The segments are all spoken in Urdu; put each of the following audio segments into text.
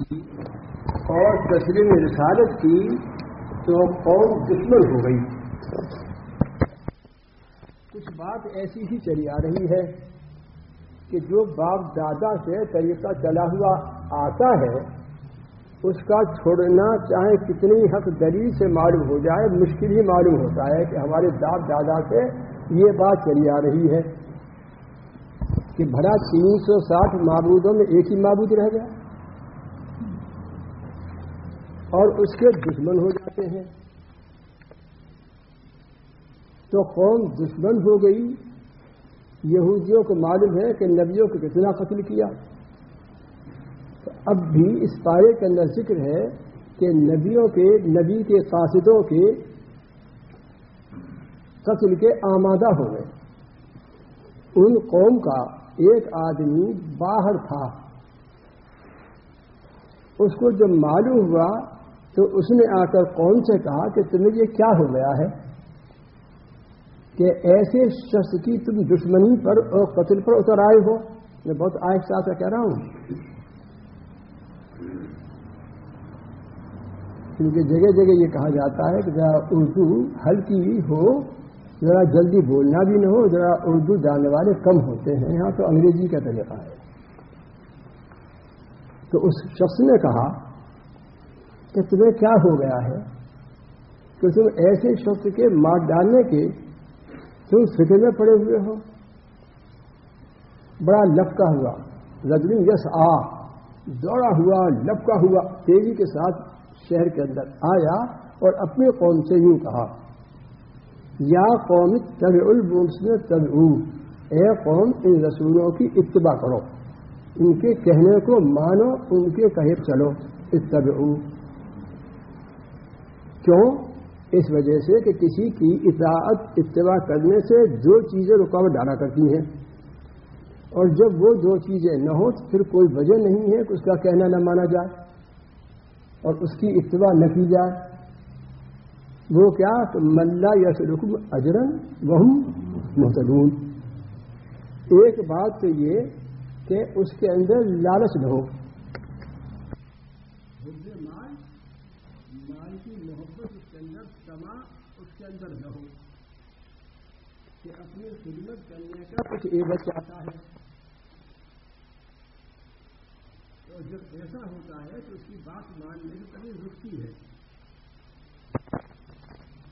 اور تسلیم رسالت کی تو قوم دشمن ہو گئی۔ کچھ بات ایسی ہی چلی آ رہی ہے کہ جو باپ دادا سے طریقہ چلا ہوا آتا ہے، اس کا چھوڑنا چاہے کتنی حق دلیل سے معلوم ہو جائے، مشکل ہی معلوم ہوتا ہے کہ ہمارے باپ دادا سے یہ بات چلی آ رہی ہے کہ بھلا تین سو ساٹھ معبودوں میں ایک ہی معبود رہ گیا۔ اور اس کے دشمن ہو جاتے ہیں۔ تو قوم دشمن ہو گئی۔ یہودیوں کو معلوم ہے کہ نبیوں کو کتنا قتل کیا۔ تو اب بھی اس پارے کے اندر ذکر ہے کہ نبیوں کے، نبی کے قاصدوں کے قتل کے آمادہ ہو گئے۔ ان قوم کا ایک آدمی باہر تھا۔ اس کو جب معلوم ہوا تو اس نے آ کر قوم سے کہا کہ تمہیں یہ کیا ہو گیا ہے کہ ایسے شخص کی تم دشمنی پر اور قتل پر اتر آئے ہو؟ میں بہت آہستہ سے کہہ رہا ہوں۔ کیونکہ جگہ جگہ یہ کہا جاتا ہے کہ ذرا اردو ہلکی ہو، ذرا جلدی بولنا بھی نہ ہو، ذرا اردو جاننے والے کم ہوتے ہیں۔ یہاں تو انگریزی کا طریقہ ہے۔ تو اس شخص نے کہا کہ تمہیں کیا ہو گیا ہے کہ تم ایسے شخص کے مار ڈالنے کے تم فکر میں پڑے ہوئے ہو؟ بڑا لپکا ہوا رجنی یس آ، دوڑا ہوا، لپکا ہوا، تیزی کے ساتھ شہر کے اندر آیا اور اپنے قوم سے یوں کہا، یا قوم تب البس نے تب اے قوم، ان رسولوں کی اتباع کرو، ان کے کہنے کو مانو، ان کے کہے چلو اتب کیوں؟ اس وجہ سے کہ کسی کی اطاعت، اتباع کرنے سے جو چیزیں رکاوٹ ڈالا کرتی ہیں۔ اور جب وہ دو چیزیں نہ ہو تو پھر کوئی وجہ نہیں ہے کہ اس کا کہنا نہ مانا جائے اور اس کی اتباع نہ کی جائے۔ وہ کیا؟ ملا یا رکم اجرن وہ محتدون ایک بات تو یہ کہ اس کے اندر لالچ نہ ہو مال مال کی محبت اس کے سما اس کے اندر نہ ہو۔ کہ اپنی خدمت کرنے کا کچھ ایوت چاہتا ہے۔ اور جب ایسا ہوتا ہے تو اس کی بات ماننے کی کبھی رکتی ہے۔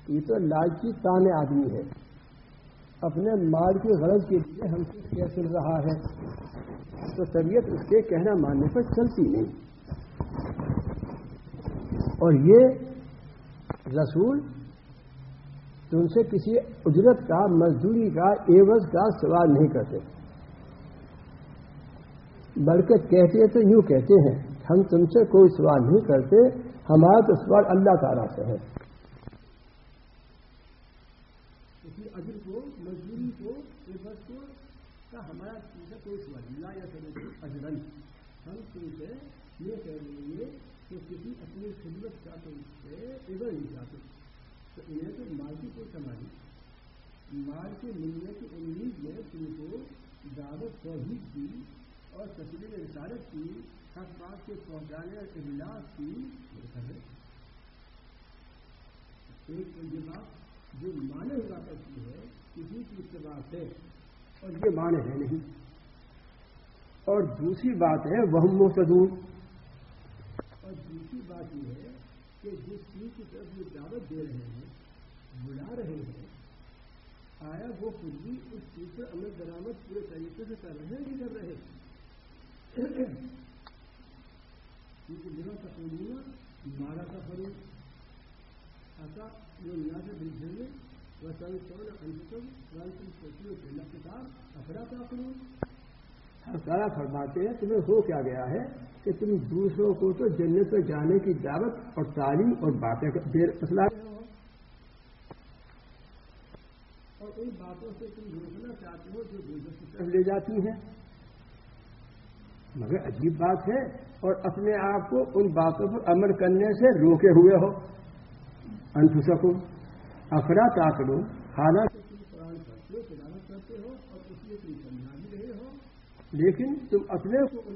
یہ تو لالچی تانے آدمی ہے۔ اپنے مال کی غرض کے لیے ہم سے کیا چل رہا ہے۔ تو طبیعت اس کے کہنا ماننے پر چلتی نہیں۔ اور یہ رسول، تو ان سے کسی اجرت کا، مزدوری کا ایوز کا سوال نہیں کرتے۔ بلکہ کہتے تو یوں کہتے ہیں، ہم تم سے کوئی سوال نہیں کرتے، ہمارا تو سوال اللہ تعالیٰ سے ہے۔ کسی اجر کو، مزدوری کو ایوز کو، کا ہمارا تم سے کوئی سوال اللہ یا اجرن ہم تم سے یہ کہہ رہے ہیں کہ کسی اپنی خدمت کا تم سے ایور نہیں چاہتے تو انہیں تو مال کی کوئی سماجی مال کے ملنے کی امید میں تم کو دعوت توحید کی اور تسلیم رسالت کی ہر بات کے پہنچانے اور اجلاس کی ہے۔ ایک یہ بات جو مانے ہوا کرتی ہے، کسی کی اتباع سے اور یہ مانے ہے نہیں۔ اور دوسری بات ہے وہ محتدون اور دوسری بات یہ ہے کہ جس چیز کی طرف یہ دعوت دے رہے ہیں بلا رہے ہیں، آیا وہ خود بھی اس چیز پر عمل درامد پورے طریقے سے کر رہے ہیں نہیں کر رہے کیونکہ میرا تقریباً مارا کا فروغ ایسا جو یہاں سے بھیج دیں وہ سبھی سونا انتم رنتم سوچیوں کے لگتار افرا کا فروغ سارا فرماتے ہیں، تمہیں ہو کیا گیا ہے؟ کہ تم دوسروں کو تو جنت پہ جانے کی دعوت اور تعلیم اور باتیں مسئلہ اور ان باتوں سے تم روکنا چاہتے ہو جو دوسروں کی طرف لے جاتی ہیں۔ مگر عجیب بات ہے اور اپنے آپ کو ان باتوں پر عمل کرنے سے روکے ہوئے ہو۔ انفسکم افرا تاکلو حالانکہ لیکن تم اپنے کو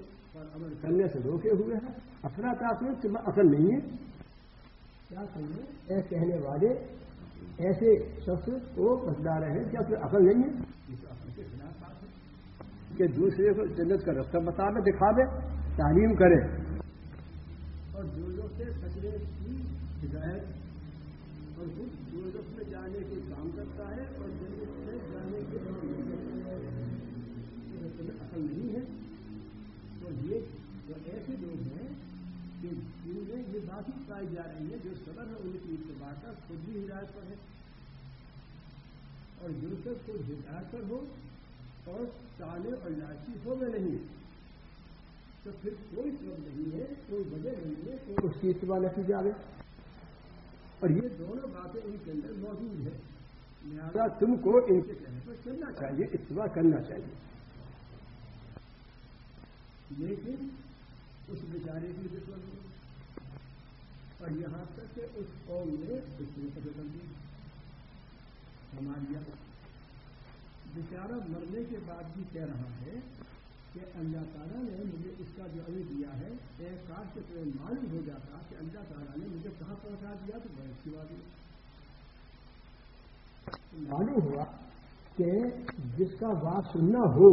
عمل کرنے سے روکے ہوئے ہیں۔ اپنا تاثر اصل نہیں ہے کیا کہیں اے کہنے والے، ایسے شخص کو بتلا رہے ہیں کیا پھر عقل نہیں ہے۔ اس عقل کے خلاف کہ دوسرے کو جنت کا رستہ بتا دے، دکھا دے، تعلیم کرے۔ اور جو لوگ سے کچرے کی ہدایت اور خود جو لوگ میں جانے کے کام کرتا ہے اور جنت میں جانے کے عقل نہیں ہے۔ تو کہ جن میں یہ بات ہی پائی جا رہی ہے، جو سبر ہے، ان کی اتباع کا خود بھی ہدایت پر ہے۔ اور جو سب خود ہدایت پر ہو اور تالے اور لاچی ہو میں نہیں، تو پھر کوئی سبب نہیں ہے، کوئی وجہ نہیں ہے کوئی اس کی اتباع نہ کی جائے اور یہ دونوں باتیں ان کے اندر موجود ہے لہٰذا تم کو ان کے کہنے پر چلنا چاہیے، اتباع کرنا چاہیے۔ لیکن اس بیچارے کی ضرورت اور یہاں تک کہ اس قوم نے اس نے قدر کر دی ہمارے بیچارہ مرنے کے بعد بھی کہہ رہا ہے کہ اللہ تعالیٰ نے مجھے اس کا جو ابھی دیا ہے ایک کار سے تمہیں معلوم ہو جاتا کہ اللہ تعالیٰ نے مجھے کہاں پہنچا دیا تو بڑی اچھی بات معلوم ہوا کہ جس کا بات سننا ہو،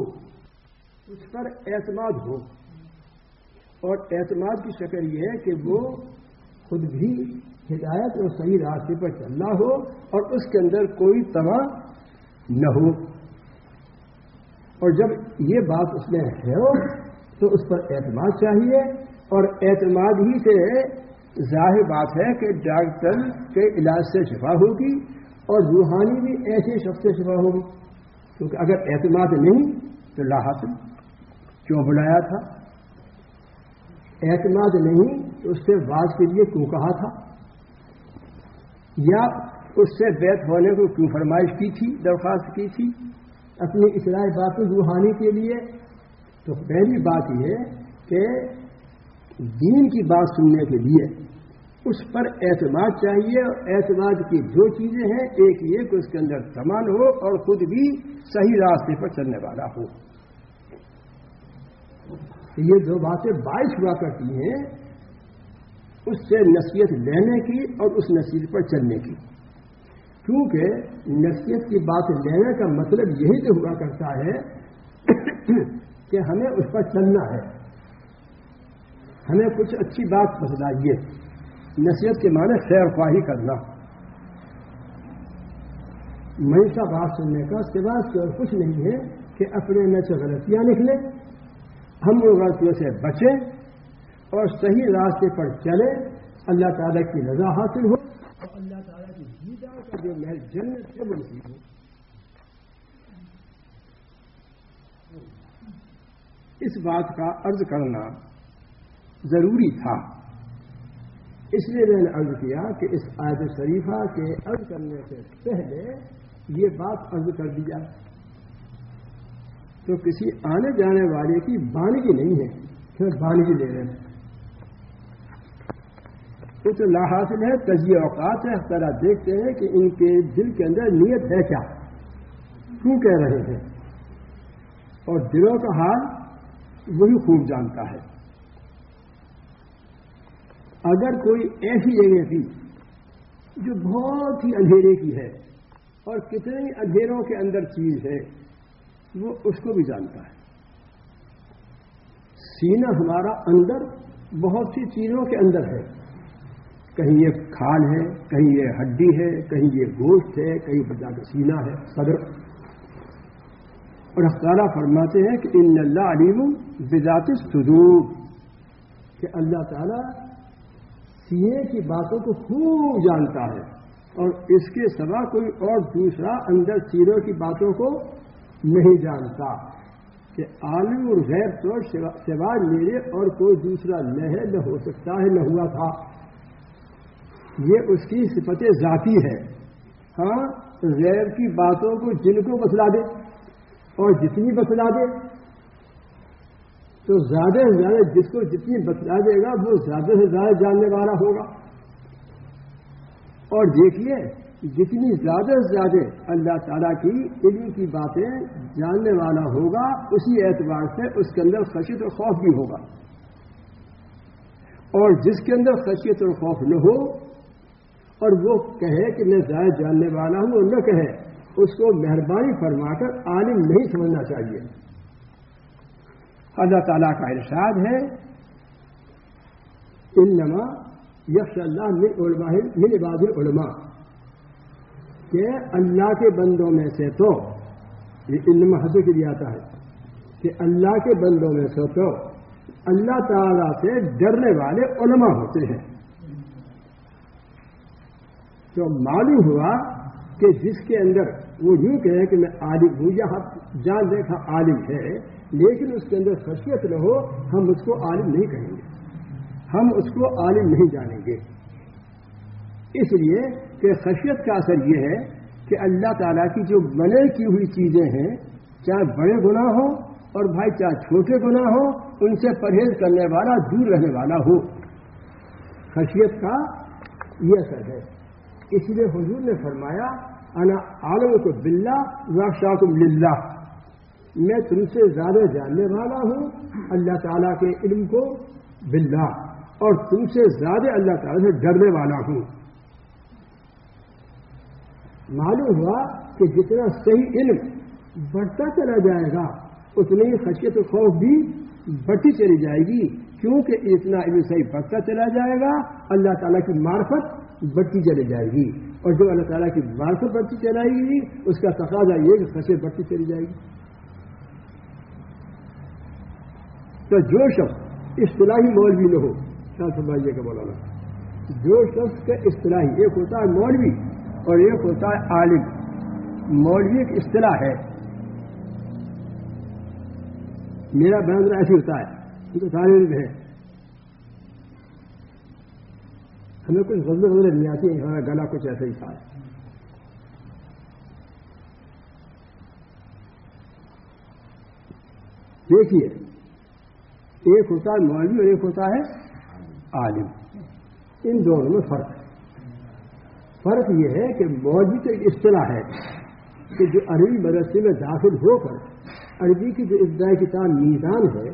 اس پر اعتماد ہو۔ اور اعتماد کی شکل یہ ہے کہ وہ خود بھی ہدایت اور صحیح راستے پر چلنا ہو اور اس کے اندر کوئی تما نہ ہو۔ اور جب یہ بات اس میں ہے تو اس پر اعتماد چاہیے اور اعتماد ہی سے ظاہر بات ہے کہ ڈاکٹر کے علاج سے شفا ہوگی اور روحانی بھی ایسے شخص سے شفا ہوگی۔ کیونکہ اگر اعتماد نہیں تو لا حاصل کیوں بلایا تھا؟ اعتماد نہیں تو اس سے بعض کے لیے کیوں کہا تھا؟ یا اس سے بیت ہونے کو کیوں فرمائش کی تھی، درخواست کی تھی؟ اپنی اصلاح باتیں روحانی کے لیے؟ تو پہلی بات یہ کہ دین کی بات سننے کے لیے اس پر اعتماد چاہیے اور اعتماد کی دو چیزیں ہیں، ایک یہ کہ اس کے اندر سامان ہو اور خود بھی صحیح راستے پر چلنے والا ہو۔ یہ دو باتیں باعث ہوا کرتی ہیں، اس سے نصیحت لینے کی اور اس نصیحت پر چلنے کی۔ کیونکہ نصیحت کی بات لینے کا مطلب یہی تو ہوا کرتا ہے کہ ہمیں اس پر چلنا ہے۔ ہمیں کچھ اچھی بات بتلائیے۔ نصیحت کے معنی خیر خواہی کرنا۔ معیشہ بات سننے کا سوائے اور کچھ نہیں ہے کہ اپنے میں سے غلطیاں نکلیں۔ ہم لوگ غلطیوں سے بچیں اور صحیح راستے پر چلیں۔ اللہ تعالیٰ کی رضا حاصل ہو۔ اور اللہ تعالیٰ کی جیتا کا جو محل جنت سے بنتی ہو۔ اس بات کا عرض کرنا ضروری تھا۔ اس لیے میں نے عرض کیا کہ اس آیت شریفہ کے عرض کرنے سے پہلے یہ بات عرض کر دیا تو کسی آنے جانے والے کی بانگی نہیں ہے پھر بانگی لے رہے ہیں۔ کچھ لا حاصل ہے، تجزیہ اوقات ہے طرح دیکھتے ہیں کہ ان کے دل کے اندر نیت ہے کیا۔ کیوں کہہ رہے ہیں؟ اور دلوں کا حال وہی خوب جانتا ہے۔ اگر کوئی ایسی جگہ تھی جو بہت ہی اندھیرے کی ہے اور کتنے اندھیروں کے اندر چیز ہے وہ اس کو بھی جانتا ہے۔ سینہ ہمارا اندر بہت سی چیزوں کے اندر ہے۔ کہیں یہ کھال ہے، کہیں یہ ہڈی ہے، کہیں یہ گوشت ہے، کہیں بجا کا سینہ ہے، صدر۔ اور اختارہ فرماتے ہیں کہ ان اللہ علیم بذات سدور کہ اللہ تعالی سینے کی باتوں کو خوب جانتا ہے۔ اور اس کے سوا کوئی اور دوسرا اندر سیروں کی باتوں کو نہیں جانتا کہ عالم اور غیر تو سوائے میرے اور کوئی دوسرا نہ ہے، نہ ہو سکتا ہے، نہ ہوا تھا۔ یہ اس کی صفت ذاتی ہے۔ ہاں غیر کی باتوں کو جن کو بتلا دے اور جتنی بتلا دے، تو زیادہ سے زیادہ جس کو جتنی بتلا دے گا، وہ زیادہ سے زیادہ جاننے والا ہوگا۔ اور دیکھیے جتنی زیادہ سے زیادہ اللہ تعالیٰ کی علم کی باتیں جاننے والا ہوگا، اسی اعتبار سے اس کے اندر خشت و خوف بھی ہوگا۔ اور جس کے اندر خشیت اور خوف نہ ہو اور وہ کہے کہ میں زائد جاننے والا ہوں اور نہ کہے، اس کو مہربانی فرما کر عالم نہیں سمجھنا چاہیے۔ اللہ تعالیٰ کا ارشاد ہے ان نما یکش اللہ من علماء من عباد العلماء۔ کہ اللہ کے بندوں میں سے تو یہ علم حضر کے لیے آتا ہے کہ اللہ کے بندوں میں سے تو اللہ تعالی سے ڈرنے والے علماء ہوتے ہیں۔ تو معلوم ہوا کہ جس کے اندر وہ یوں کہے کہ میں عالم ہوں، یا جان دیکھا عالم ہے لیکن اس کے اندر خصیت نہ ہو، ہم اس کو عالم نہیں کہیں گے۔ ہم اس کو عالم نہیں جانیں گے۔ اس لیے کہ خشیت کا اثر یہ ہے کہ اللہ تعالیٰ کی جو بنے کی ہوئی چیزیں ہیں، چاہے بڑے گناہ ہو اور بھائی چاہے چھوٹے گناہ ہو ان سے پرہیز کرنے والا، دور رہنے والا ہو خشیت کا یہ اثر ہے۔ اس لیے حضور نے فرمایا، انا عالم کو بلّہ و للہ۔ میں تم سے زیادہ جاننے والا ہوں اللہ تعالیٰ کے علم کو بلّہ اور تم سے زیادہ اللہ تعالیٰ سے ڈرنے والا ہوں۔ معلوم ہوا کہ جتنا صحیح علم بڑھتا چلا جائے گا، اتنی خشیت و خوف بھی بڑھتی چلی جائے گی۔ کیونکہ اتنا علم صحیح بڑھتا چلا جائے گا، اللہ تعالیٰ کی معرفت بڑھتی چلی جائے گی۔ اور جو اللہ تعالیٰ کی بارشت بڑھتی چلائے گی، اس کا تقاضا یہ کہ خشیت بڑھتی چلی جائے گی۔ تو جو شخص اصطلاحی مولوی نہ ہو کیا سمجھیے کا بولانا، جو شخص کا اصطلاحی ایک ہوتا ہے مولوی اور ایک ہوتا ہے عالم۔ مولوی ایک اصطلاح ہے۔ میرا بیان ایسی ہوتا ہے۔ تو سارے ہے۔ ہمیں کچھ غزل غزل نہیں آتی، ہمارا گلا کچھ ایسا ہی تھا۔ دیکھیے، ایک ہوتا ہے مولوی اور ایک ہوتا ہے عالم۔ ان دونوں میں فرق ہے۔ فرق یہ ہے کہ مولوی تو ایک اصطلاح ہے کہ جو عربی مدرسے میں داخل ہو کر عربی کی جو ابتدائی کتاب میزان ہے،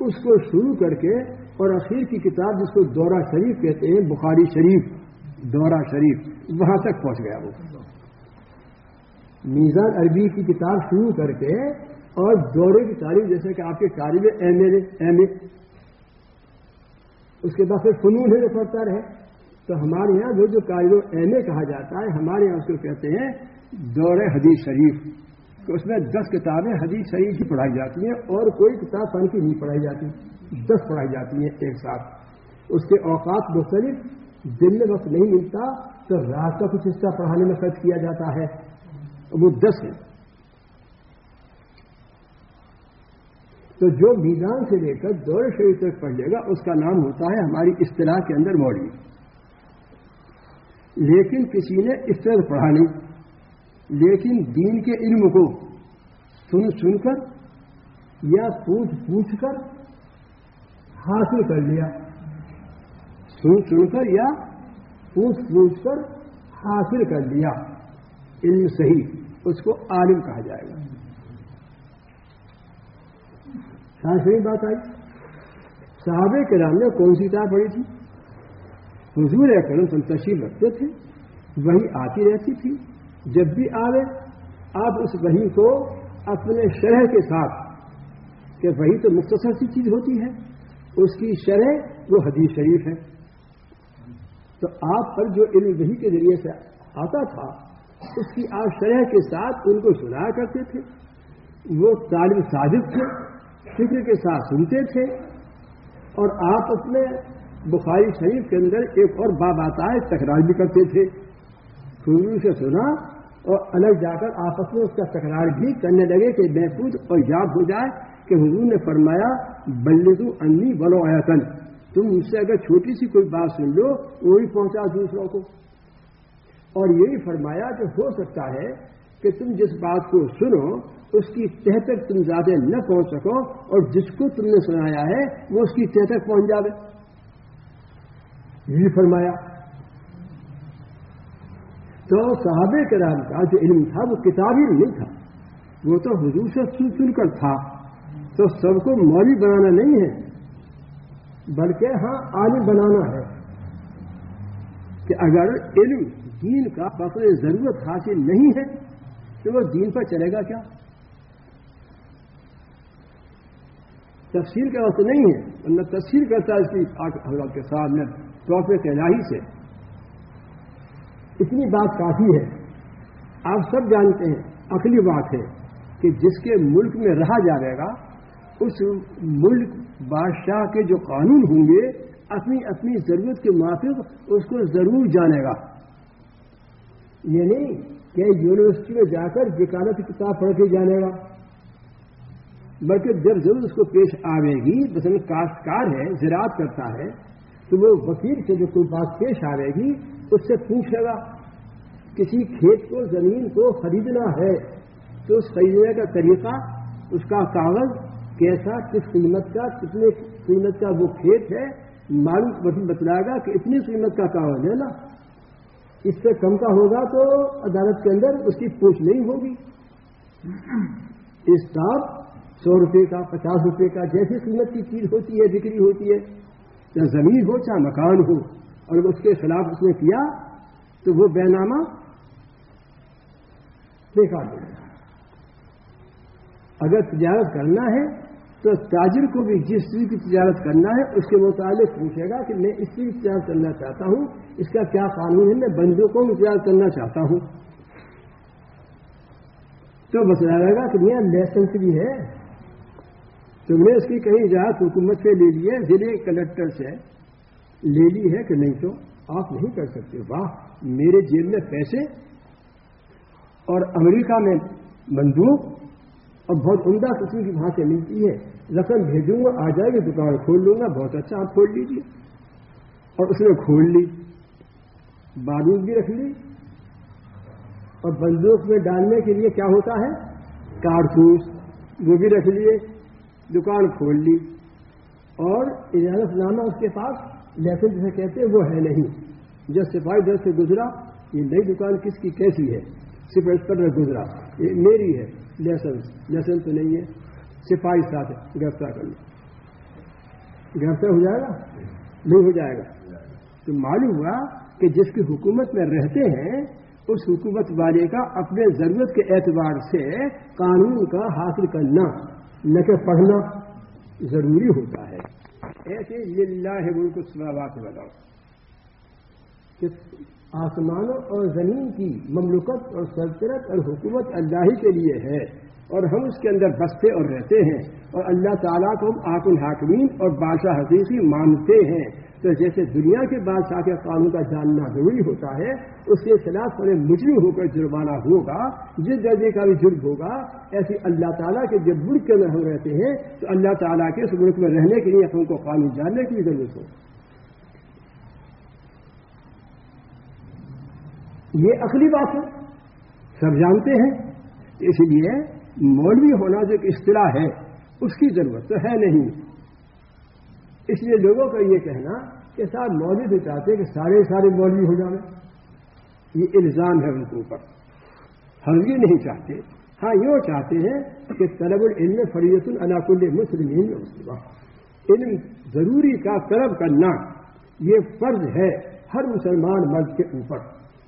اس کو شروع کر کے اور اخیر کی کتاب جس کو دورہ شریف کہتے ہیں، بخاری شریف، دورہ شریف، وہاں تک پہنچ گیا وہ۔ میزان عربی کی کتاب شروع کر کے اور دورے کی تعریف جیسے کہ آپ کے طالب ایم اے ایم اے۔ اس کے بعد پھر فنون ہے جو پڑھتا رہے۔ تو ہمارے یہاں وہ جو طالب ایم اے کہا جاتا ہے، ہمارے یہاں اس کو کہتے ہیں دور حدیث شریف۔ تو اس میں دس کتابیں حدیث شریف کی پڑھائی جاتی ہیں اور کوئی کتاب فن کی نہیں پڑھائی جاتی۔ دس پڑھائی جاتی ہیں ایک ساتھ۔ اس کے اوقات مختلف، دن میں وقت نہیں ملتا تو رات کا کچھ حصہ پڑھانے میں خرچ کیا جاتا ہے۔ وہ دس ہے تو جو میدان سے لے کر دور شریف تک پڑھ لے گا، اس کا نام ہوتا ہے ہماری اصطلاح کے اندر موڑی۔ لیکن کسی نے اس طرح پڑھانی لیکن دین کے علم کو سن سن کر یا پوچھ پوچھ کر حاصل کر لیا۔ سن سن کر یا پوچھ پوچھ کر حاصل کر لیا۔ علم صحیح اس کو عالم کہا جائے گا۔ صحیح بات آئی۔ صحابہ کے نام نے کون سی کتاب پڑھی تھی؟ حضور کرم تم تشریف رکھتے تھے، وہی آتی رہتی تھی۔ جب بھی آئے آپ اس وہی کو اپنے شرح کے ساتھ، کہ وہی تو مختصر سی چیز ہوتی ہے، اس کی شرح وہ حدیث شریف ہے۔ تو آپ پر جو علم وہی کے ذریعے سے آتا تھا، اس کی آپ شرح کے ساتھ ان کو سنایا کرتے تھے۔ وہ طالب صادق تھے، فکر کے ساتھ سنتے تھے، اور آپ اپنے بخاری شریف کے اندر ایک اور باب آتا ہے، تکرار بھی کرتے تھے۔ شروع سے سنا اور الگ جا کر آپس میں اس کا تکرار بھی کرنے لگے کہ محفوظ اور یاد ہو جائے کہ حضور نے فرمایا، بلدو انی بلو آیتن۔ تم مجھ سے اگر چھوٹی سی کوئی بات سن لو، وہی پہنچا دوسروں کو۔ اور یہی فرمایا کہ ہو سکتا ہے کہ تم جس بات کو سنو، اس کی تہ تک تم زیادہ نہ پہنچ سکو اور جس کو تم نے سنایا ہے، وہ اس کی تہ تک پہنچ جاوے۔ یہ فرمایا۔ تو صحابہ کرام کا جو علم تھا، وہ کتابی نہیں تھا۔ وہ تو حضور سے سن سن کر تھا۔ تو سب کو مولوی بنانا نہیں ہے، بلکہ ہاں عالم بنانا ہے۔ کہ اگر علم دین کا بفر ضرورت حاصل نہیں ہے، تو وہ دین پر چلے گا کیا؟ تفصیل کا وقت نہیں ہے۔ ورنہ تفصیل کرتا ہے اس کی حضرت کے سامنے۔ توحفے کے الہی سے۔ اتنی بات کافی ہے۔ آپ سب جانتے ہیں، عقلی بات ہے کہ جس کے ملک میں رہا جائے گا، اس ملک بادشاہ کے جو قانون ہوں گے، اپنی اپنی ضرورت کے موافق اس کو ضرور جانے گا۔ یہ نہیں کہ یونیورسٹی میں جا کر وکالت کتاب پڑھ کے جانے گا۔ بلکہ جب ضرور اس کو پیش آئے گی، مثلا کاشتکار ہے، زراعت کرتا ہے تو وہ وکیل سے جو کوئی بات پیش آئے گی، اس سے پوچھے گا، کسی کھیت کو، زمین کو خریدنا ہے، تو اس خریدنے کا طریقہ، اس کا کاغذ، کیسا، کس قیمت کا، کتنے قیمت کا وہ کھیت ہے، معلوم بتلائے گا کہ اتنی قیمت کا کاغذ ہے نا۔ اس سے کم کا ہوگا تو عدالت کے اندر اس کی پوچھ نہیں ہوگی۔ اس ساتھ سو روپے کا، پچاس روپے کا جیسی قیمت کی چیز ہوتی ہے، بکری ہوتی ہے چاہے زمین ہو چاہے مکان ہو، اور اس کے خلاف اس نے کیا، تو وہ بے نامہ بیکار دے گا۔ اگر تجارت کرنا ہے، تو تاجر کو بھی جس چیز کی تجارت کرنا ہے، اس کے متعلق پوچھے گا کہ میں اس چیز کی تجارت کرنا چاہتا ہوں، اس کا کیا قانون ہے؟ میں بندوں کو بھی تجارت کرنا چاہتا ہوں۔ تو بتایا رہے گا کہ میاں لائسنس بھی ہے۔ تم نے اس کی کہیں اجازت حکومت سے لے لی ہے ضلع کلیکٹر سے لے لی ہے کہ نہیں تو آپ نہیں کر سکتے۔ واہ، میرے جیل میں پیسے اور امریکہ میں بندوق اور بہت عمدہ قسم کی وہاں سے ملتی ہے۔ رقم بھیجوں گا، آ جائے گی، دکان کھول لوں گا، بہت اچھا آپ کھول لیجیے اور اس نے کھول لی بارود بھی رکھ لی۔ اور بندوق میں ڈالنے کے لیے کیا ہوتا ہے؟ کارتوس، وہ بھی رکھ لیے۔ دکان کھول لی اور اجازت نامہ اس کے پاس لائسنس جسے کہتے ہیں وہ ہے نہیں۔ جب سپاہی در سے گزرا، یہ نئی دکان کس کی کیسی ہے؟ صرف اس پر گزرا۔ یہ میری ہے۔ لائسنس لائسنس تو نہیں ہے۔ سپاہی ساتھ گرفتار کر لیں گرفتار ہو جائے گا؟ نہیں ہو جائے گا۔ تو معلوم ہوا کہ جس کی حکومت میں رہتے ہیں، اس حکومت والے کا اپنے ضرورت کے اعتبار سے قانون کا حاصل کرنا۔ نہ کہ پڑھنا ضروری ہوتا ہے۔ ایسے للہ ہے ملک بات بناؤ کہ آسمانوں اور زمین کی مملکت اور سلطنت اور حکومت اللہ ہی کے لیے ہے۔ اور ہم اس کے اندر بستے اور رہتے ہیں۔ اور اللہ تعالیٰ کو ہم آک الحاکمین اور بادشاہ حقیقی مانتے ہیں۔ تو جیسے دنیا کے بادشاہ کے قانون کا جاننا ضروری ہوتا ہے، اس کے خلاف انہیں مجرم ہو کر جرمانہ ہوگا جس درجے کا بھی جرم ہوگا ایسے اللہ تعالیٰ کے جب ملک کے اندر ہم رہتے ہیں، تو اللہ تعالیٰ کے اس ملک میں رہنے کے لیے اپن کو قانون جاننے کی ضرورت ہو۔ یہ عقلی بات ہے، سب جانتے ہیں اس لیے مولوی ہونا جو ایک اصطلاح ہے، اس کی ضرورت تو ہے نہیں۔ اس لیے لوگوں کا یہ کہنا کہ صاحب مولوی تو چاہتے کہ سارے سارے مولوی ہو جائیں یہ الزام ہے ان کے اوپر۔ ہم یہ نہیں چاہتے۔ ہاں یوں چاہتے ہیں کہ طلب العلم فریت العلاق مسلم علم ضروری کا طلب کرنا، یہ فرض ہے ہر مسلمان مرد کے اوپر۔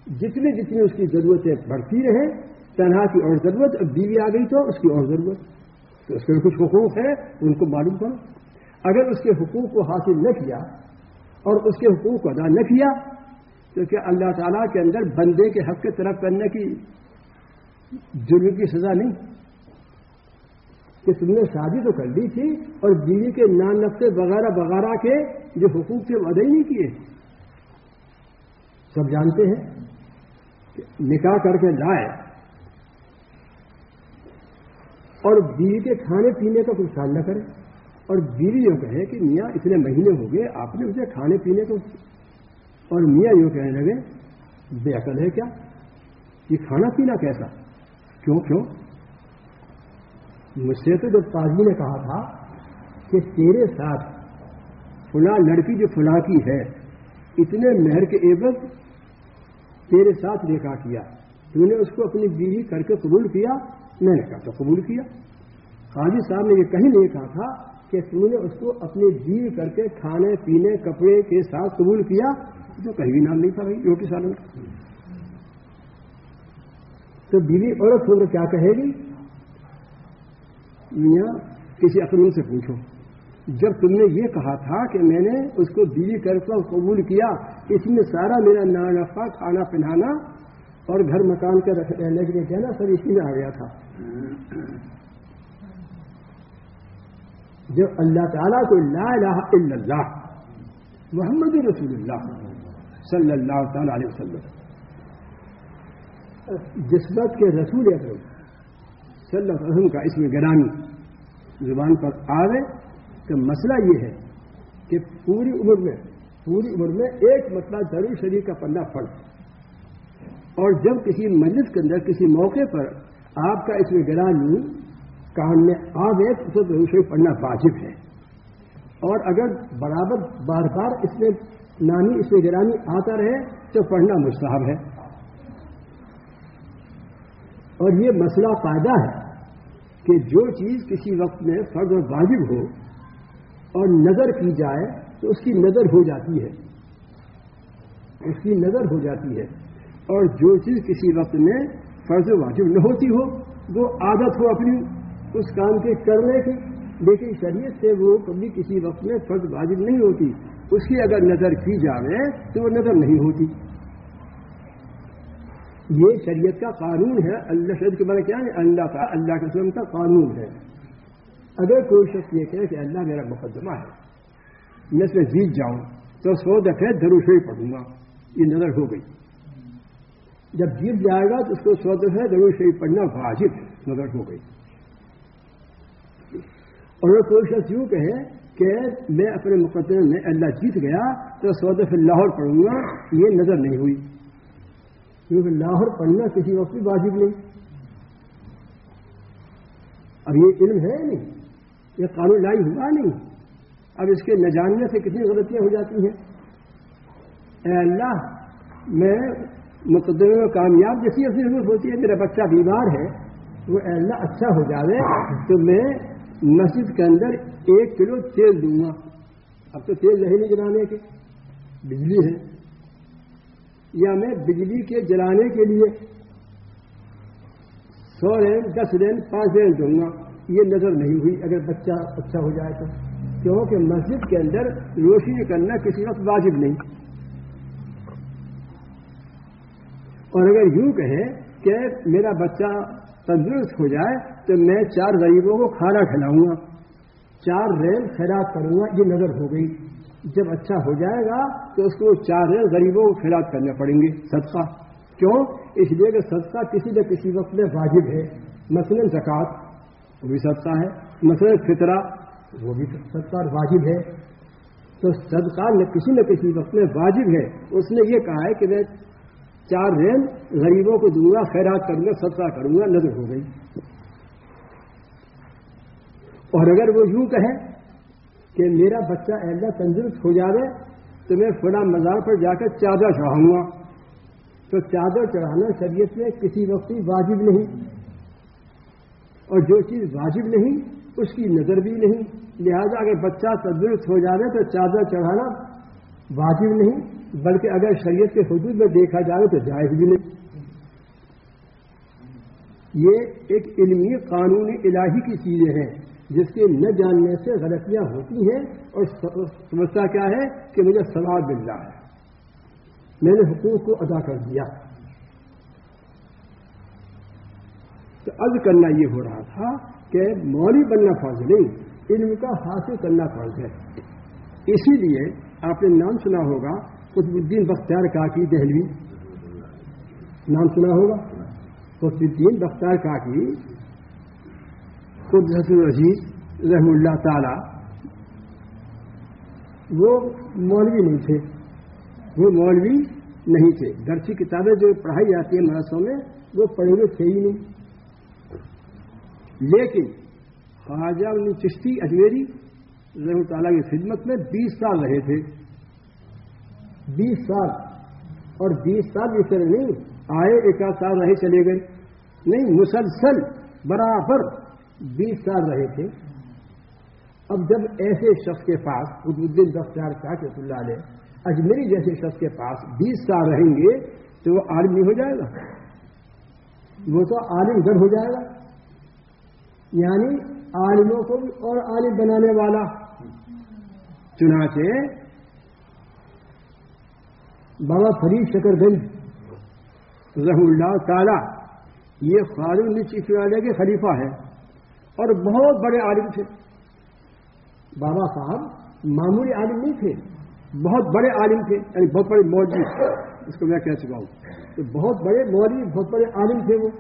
جتنی جتنی اس کی ضرورتیں بڑھتی رہیں، تنہا کی اور ضرورت، اب بیوی آ گئی تو اس کی اور ضرورت۔ تو اس کے کچھ حقوق ہے ان کو معلوم کرو۔ اگر اس کے حقوق کو حاصل نہ کیا اور اس کے حقوق کو ادا نہ کیا تو کیا اللہ تعالیٰ کے اندر بندے کے حق کے طرف کرنے کی جرم کی سزا نہیں؟ کہ تم نے شادی تو کر لی تھی اور بیوی کے نان نقطے وغیرہ وغیرہ کے جو حقوق تھے وہ ادا ہی نہیں کیے۔ سب جانتے ہیں کہ نکاح کر کے لائے اور بیوی کے کھانے پینے کا کوئی خیال نہ کرے۔ اور بیوی یوں کہے کہ میاں اتنے مہینے ہو گئے، آپ نے اسے کھانے پینے کو اور میاں یوں کہنے لگے، بے عقل ہے کیا؟ یہ کھانا پینا کیسا؟ کیوں کیوں؟ مجھ سے تو جب تاجی نے کہا تھا کہ تیرے ساتھ فلاں لڑکی جو فلاں کی ہے، اتنے مہر کے عبت تیرے ساتھ دیکھا کیا۔ تو نے اس کو اپنی بیوی کر کے قبول کیا؟ میں نے کہا تو قبول کیا۔ قاضی صاحب نے یہ کہیں نہیں کہا تھا کہ تم نے اس کو اپنی بیوی کر کے کھانے پینے کپڑے کے ساتھ قبول کیا تو کہیں بھی نام نہیں تھا بھائی، روٹی سالن تو بیوی عورت ہو کیا کہے گی؟ میاں، کسی اپنے سے پوچھو۔ جب تم نے یہ کہا تھا کہ میں نے اس کو بیوی کر کے قبول کیا اس میں سارا میرا نافع کھانا پہنانا اور گھر مکان کے رہنے کے لیے کہنا سر اسی میں آ گیا تھا۔ جب اللہ تعالیٰ کو لا الہ الا اللہ، محمد رسول اللہ صلی اللہ تعالی علیہ وسلم جسمت کے رسول اکرم صلی اللہ علیہ وسلم کا اس میں گرانی زبان پر آوے تو مسئلہ یہ ہے کہ پوری عمر میں، پوری عمر میں ایک مسئلہ ضرور شریف کا پڑھنا فرض اور جب کسی مجلس کے اندر، کسی موقع پر آپ کا اس میں گرانی کام میں آ گئے تو اسے ضرور شریف پڑھنا واجب ہے۔ اور اگر برابر بار بار اس میں نامی، اس میں گرانی آتا رہے تو پڑھنا مستحب ہے۔ اور یہ مسئلہ فائدہ ہے کہ جو چیز کسی وقت میں فرض اور واجب ہو اور نظر کی جائے تو اس کی نظر ہو جاتی ہے۔ اس کی نظر ہو جاتی ہے۔ اور جو چیز کسی وقت میں فرض واجب نہ ہوتی ہو، وہ عادت ہو اپنی۔ اس کام کے کرنے کی لیکن شریعت سے وہ کبھی کسی وقت میں فرض واجب نہیں ہوتی۔ اس کی اگر نظر کی جائے تو وہ نظر نہیں ہوتی۔ یہ شریعت کا قانون ہے۔ اللہ شریعت کے بارے کیا ہے؟ اللہ کا، اللہ کے سلم کا قانون ہے۔ اگر کوئی شخص یہ کہے کہ اللہ میرا مقدمہ ہے، میں اس میں جیت جاؤں، تو سو دفعہ دروشی پڑھوں گا۔ یہ نظر ہو گئی۔ جب جیت جائے گا تو اس کو سو دفعہ ضرور پڑھنا واجب نظر ہو گئی۔ اور اگر کوئی شخص یوں کہے کہ میں اپنے مقدمے میں اللہ جیت گیا تو سو دفعہ لاہور پڑھوں گا، یہ نظر نہیں ہوئی۔ کیونکہ لاہور پڑھنا کسی وقت بھی واجب نہیں۔ اب یہ علم ہے نہیں؟ یہ قانون لائی ہوا نہیں۔ اب اس کے نہ جاننے سے کتنی غلطیاں ہو جاتی ہیں۔ اے اللہ، میں مقدمے میں کامیاب جیسی اپنی ضرورت ہوتی ہے، میرا بچہ بیمار ہے وہ اے اللہ اچھا ہو جاوے تو میں مسجد کے اندر ایک کلو تیل دوں گا۔ اب تو تیل نہیں جلانے کے۔ بجلی ہے۔ یا میں بجلی کے جلانے کے لیے سو رین، دس رین، پانچ رین دوں گا۔ یہ نظر نہیں ہوئی۔ اگر بچہ اچھا ہو جائے تو۔ کیونکہ مسجد کے اندر روشنی کرنا کسی وقت واجب نہیں۔ اور اگر یوں کہیں کہ میرا بچہ تندرست ہو جائے تو میں چار غریبوں کو کھانا کھلاؤں گا۔ چار ریل خیرات کروں گا، یہ نظر ہو گئی۔ جب اچھا ہو جائے گا تو اس کو چار ریل غریبوں کو خیرات کرنے پڑیں گے۔ صدقہ۔ کیوں؟ اس لیے کہ صدقہ کسی نہ کسی وقت میں واجب ہے۔ مثلاً زکات وہ بھی صدقہ ہے۔ مثلا فطرہ، وہ بھی صدقہ واجب ہے۔ تو صدقہ نہ کسی نہ کسی وقت میں واجب ہے۔ اس نے یہ کہا ہے کہ میں چار رین غریبوں کو دوں گا، خیرات کروں گا، صدقہ کروں گا، نظر ہو گئی۔ اور اگر وہ یوں کہے کہ میرا بچہ ایسا تندرست ہو جائے تو میں فلاں مزار پر جا کر چادر چڑھاؤں گا۔ تو چادر چڑھانا شریعت میں کسی وقت واجب نہیں۔ اور جو چیز واجب نہیں، اس کی نظر بھی نہیں۔ لہذا اگر بچہ تندرست ہو جائے تو چادر چڑھانا واجب نہیں۔ بلکہ اگر شریعت کے حدود میں دیکھا جائے تو جائز بھی نہیں۔ یہ ایک علمی قانونی الہی کی چیزیں ہیں جس کے نہ جاننے سے غلطیاں ہوتی ہیں اور سمجھتا کیا ہے کہ مجھے ثواب مل رہا ہے۔ میں نے حقوق کو ادا کر دیا۔ تو عرض کرنا یہ ہو رہا تھا کہ مولی بننا فرض نہیں، علم کا حاصل کرنا فرض ہے۔ اسی لیے آپ نے نام سنا ہوگا قطب الدین بختیار کاکی دہلوی؟ نام سنا ہوگا۔ قطب الدین بختیار کاکی قدرت العزیز رحم اللہ تعالی۔ وہ مولوی نہیں تھے۔ وہ مولوی نہیں تھے۔ گرچی کتابیں جو پڑھائی جاتی ہیں مدرسوں میں، وہ پڑھے ہوئے تھے ہی نہیں۔ لیکن خواجہ چشتی اجمیری رحمۃ تعالیٰ کی خدمت میں بیس سال رہے تھے۔ بیس سال اور بیس سال اس طرح نہیں، آئے ایک آدھ سال رہے چلے گئے۔ نہیں، مسلسل برابر بیس سال رہے تھے۔ اب جب ایسے شخص کے پاس، قطب الدین دفتار شاہ اللہ علیہ، اجمیری جیسے شخص کے پاس بیس سال رہیں گے تو وہ عالم نہیں ہو جائے گا۔ وہ تو عالم گھر ہو جائے گا۔ یعنی عالموں کو بھی اور عالم بنانے والا۔ چنانچہ بابا فرید شکر گنج رحم اللہ تعالی، یہ خارن چیف والے کے خلیفہ ہے اور بہت بڑے عالم تھے۔ بابا صاحب معمولی عالم نہیں تھے، بہت بڑے عالم تھے یعنی بہت بڑے مولوی، اس کو میں کہہ چکا ہوں۔ تو بہت بڑے مولوی، بہت بڑے عالم تھے وہ۔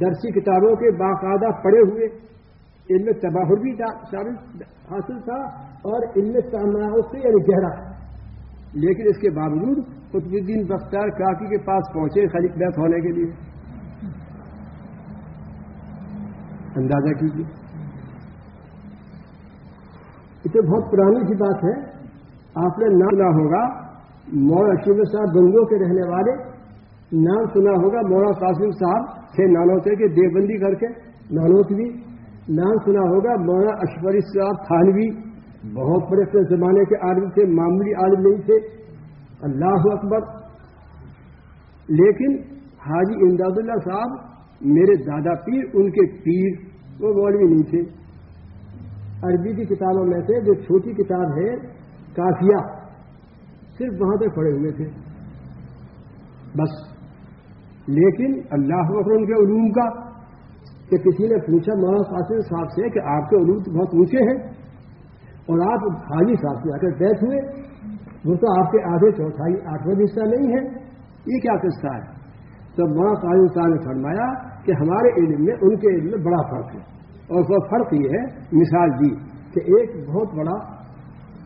درسی کتابوں کے باقاعدہ پڑے ہوئے، ان میں تباہر بھی حاصل تھا، اور ان میں سے یعنی گہرا۔ لیکن اس کے باوجود قطب الدین بختار کافی کے پاس پہنچے خلیق بیت ہونے کے لیے۔ اندازہ کیجیے یہ تو بہت پرانی سی بات ہے۔ آپ نے نام سنا ہوگا مولا شیو صاحب گنگوں کے رہنے والے۔ نام سنا ہوگا مولا قاسم صاحب تھے نانوتے کے، دیوبندی کر کے، نانوت بھی۔ نام سنا ہوگا مولا اشفری صاحب تھانوی۔ بہت بڑے اپنے زمانے کے عالم تھے، معمولی عالم نہیں تھے۔ اللہ اکبر۔ لیکن حاجی امداد اللہ صاحب، میرے دادا پیر، ان کے پیر وہ مولوی نہیں تھے۔ عربی کی کتابوں میں سے جو چھوٹی کتاب ہے کافیا صرف وہاں پہ پڑے ہوئے تھے۔ بس۔ لیکن اللہ اکبر، ان کے علوم کا، کہ کسی نے پوچھا مولانا قاسم صاحب سے کہ آپ کے علوم تو بہت اونچے ہیں۔ اور آپ حاجی صاحب سے آ کر بیٹھ ہوئے۔ وہ تو آپ کے آدھے چوتھائی، آٹھواں حصہ نہیں ہے۔ یہ کیا قصہ ہے؟ تو مولانا قاسم صاحب نے فرمایا کہ ہمارے علم میں ان کے علم میں بڑا فرق ہے۔ اور وہ فرق یہ ہے، مثال دی کہ ایک بہت بڑا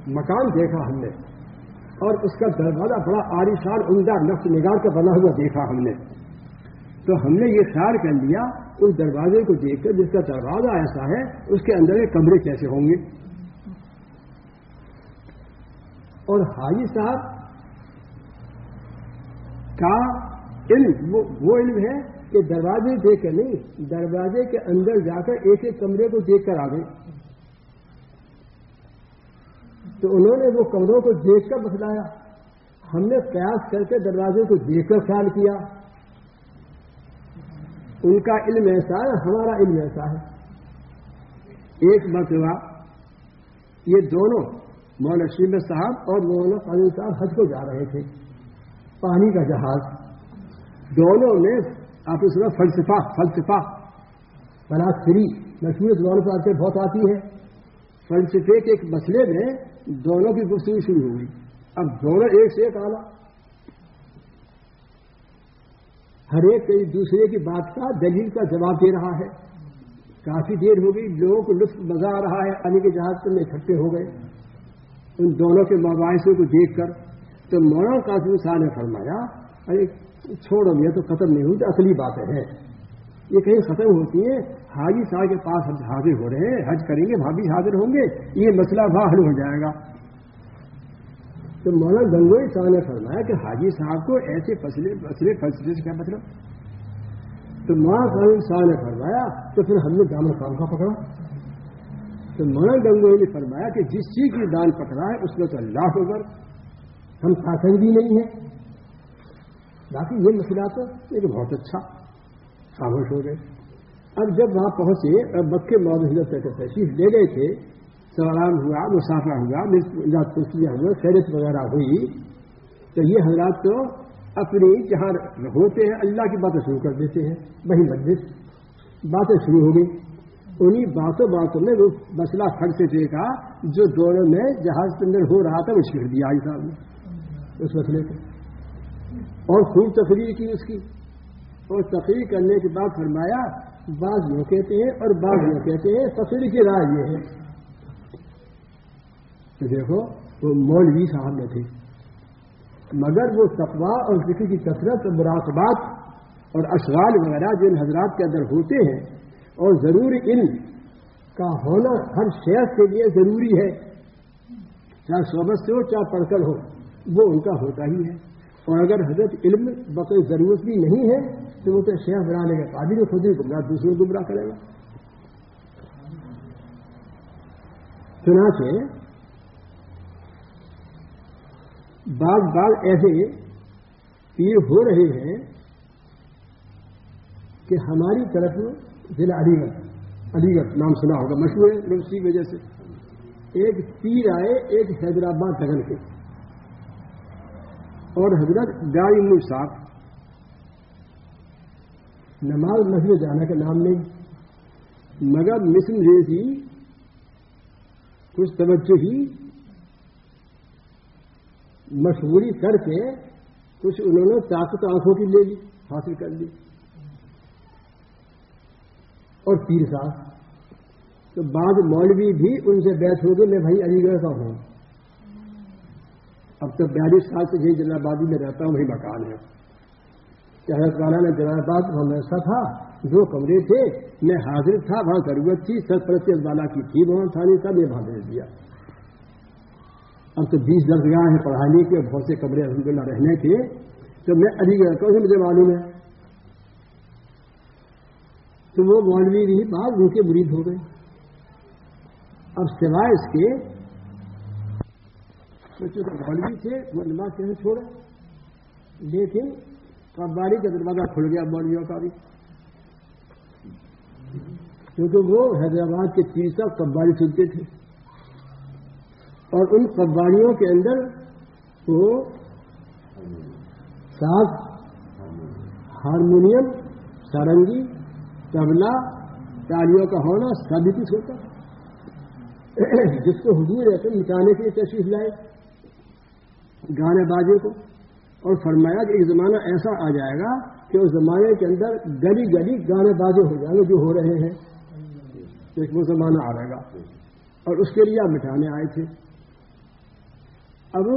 مکان دیکھا ہم نے اور اس کا دروازہ بڑا آریشان، عمدہ نقص نگار کا بنا ہوا دیکھا ہم نے۔ تو ہم نے یہ خیال کر لیا، اس دروازے کو دیکھ کر جس کا دروازہ ایسا ہے، اس کے اندر کمرے کیسے ہوں گے؟ اور حاجی صاحب کا علم، وہ علم ہے کہ دروازے دیکھ کر نہیں، دروازے کے اندر جا کر ایک ایک کمرے کو دیکھ کر آ گئے۔ تو انہوں نے وہ کمروں کو دیکھ کر بتلایا۔ ہم نے قیاس کر کے دروازے کو دیکھ کر خیال کیا۔ ان کا علم ایسا ہے، ہمارا علم ایسا ہے۔ ایک مرتبہ یہ دونوں مولانا شیب صاحب اور مولانا قانون صاحب حج کو جا رہے تھے۔ پانی کا جہاز۔ دونوں نے آپ اس میں فلسفہ فلسفہ۔ بلاک فری مشہور زبان پر بہت آتی ہے۔ فلسفے کے ایک مسئلے میں دونوں کی گفتگو شروع ہو گئی اب دونوں ایک سے ایک آنا ہر ایک دوسرے کی بات کا دلیل کا جواب دے رہا ہے۔ کافی دیر ہو گئی، لوگوں کو لطف مزہ آ رہا ہے۔ علی کے جہاز میں اکٹھے ہو گئے۔ ان دونوں کے مباحثوں کو دیکھ کر تو مولانا قاسم شاہ نے فرمایا، ارے چھوڑو، یہ تو ختم نہیں ہوئی اصلی باتیں ہیں یہ کہیں ختم ہوتی ہیں، حاجی صاحب کے پاس حاضر ہو رہے ہیں، حج کریں گے بھابھی حاضر ہوں گے، یہ مسئلہ وہاں حل ہو جائے گا۔ تو مولانا گنگوئی صاحب نے فرمایا کہ حاجی صاحب کو ایسے فصلے فصلے فلسفے سے کیا مطلب؟ تو مولانا قانون صاحب نے فرمایا، تو پھر ہم نے دامن کام کا پکڑا۔ تو مولانا گنگوئی نے فرمایا کہ جس چیز کی دان پکڑا ہے، اس میں تو اللہ اوپر ہم ساتھ بھی نہیں ہیں۔ باقی یہ مسئلہ تو ایک بہت اچھا۔ خاموش ہو گئے۔ اب جب وہاں پہنچے، اب مکے حضرت سے تشریف لے گئے تھے، سوالان ہوا مسافہ ہوا تصویر ہوا، خیرت وغیرہ ہوئی۔ تو یہ حضرات تو اپنی جہاں ہوتے ہیں، اللہ کی باتیں شروع کر دیتے ہیں، وہی مجلس، باتیں شروع ہو گئی انہیں باتوں باتوں میں وہ مسئلہ پھٹ سے دیکھا، جو دونوں میں جہاز کے اندر ہو رہا تھا وہ چھڑ دیا آئی صاحب نے۔ اس مسئلے کو۔ اور خوب تقریر کی اس کی۔ اور تقریر کرنے کے بعد فرمایا، بعض یہ کہتے ہیں اور بعض یہ کہتے ہیں تقریر کی رائے یہ ہے۔ تو دیکھو، وہ مولوی صاحب میں تھے۔ مگر وہ تقوا اور ذکر کی کثرت، مراقبات اور اشغال وغیرہ جو ان حضرات کے اندر ہوتے ہیں اور ضروری علم کا ہونا ہر شہر کے لیے ضروری ہے۔ چاہے صحبت سے ہو، چاہے پڑھ کر ہو، وہ ان کا ہوتا ہی ہے۔ اور اگر حضرت علم بقی ضرورت بھی نہیں ہے، تو وہ تو شیخ بنانے کے قابل خود ہی گمراہ دوسرے گمراہ کرے گا۔ چنانچہ بعض بعض ایسے پیر ہو رہے ہیں کہ ہماری طرف ضلع علی گڑھ علی گڑھ نام سنا ہوگا، مشہور ہے اسی وجہ سے۔ ایک پیر آئے، ایک حیدرآباد ڈگن کے۔ اور حضرت گائے صاحب، نماز مسجد جانا کا نام نہیں مگر مسلم جیسی کچھ توجہ ہی، مشہوری کر کے کچھ انہوں نے طاقت آنکھوں کی لے لی، حاصل کر لی۔ اور پیر صاحب۔ تو بعض مولوی بھی ان سے بیٹھ ہو گئے میں بھائی علی گڑھ کا ہوں۔ اب تو بیالیس سال سے یہی جلال آبادی میں رہتا ہوں، وہی مکان ہے۔ حضرت والا نے جلال آباد وہاں ایسا تھا دو کمرے تھے، میں حاضر تھا، وہاں ضرورت تھی۔ سرپرستی والا کی تھی، وہاں تھانی تھا میں وہاں بھیج دیا۔ اب تو بیس دس ہیں پڑھانے کے، بہت سے کمرے الحمد رہنے کے۔ تو میں علی گڑھ کا مجھے معلوم ہے۔ تو وہ مولوی بھی بعض ان کے مرید ہو گئے۔ اب سوائے اس کے مولوی تھے، وہ نماز کہیں چھوڑے۔ لیکن قباڑی کا دروازہ کھل گیا مولویوں کا بھی۔ کیونکہ وہ حیدرآباد کے تیسرا قباڑی سنتے تھے۔ اور ان قباڑیوں کے اندر وہ ساز، ہارمونیم، سارنگی تبلا تالیوں کا ہونا سبھی کچھ ہوتا جس کو حضور رہتے مٹانے کے لیے تشریف لائے گانے بازے کو اور فرمایا کہ ایک زمانہ ایسا آ جائے گا کہ اس زمانے کے اندر گلی گلی گانے بازے ہو جائیں گے جو ہو رہے ہیں ایک وہ زمانہ آ رہے گا اور اس کے لیے آپ مٹانے آئے تھے اب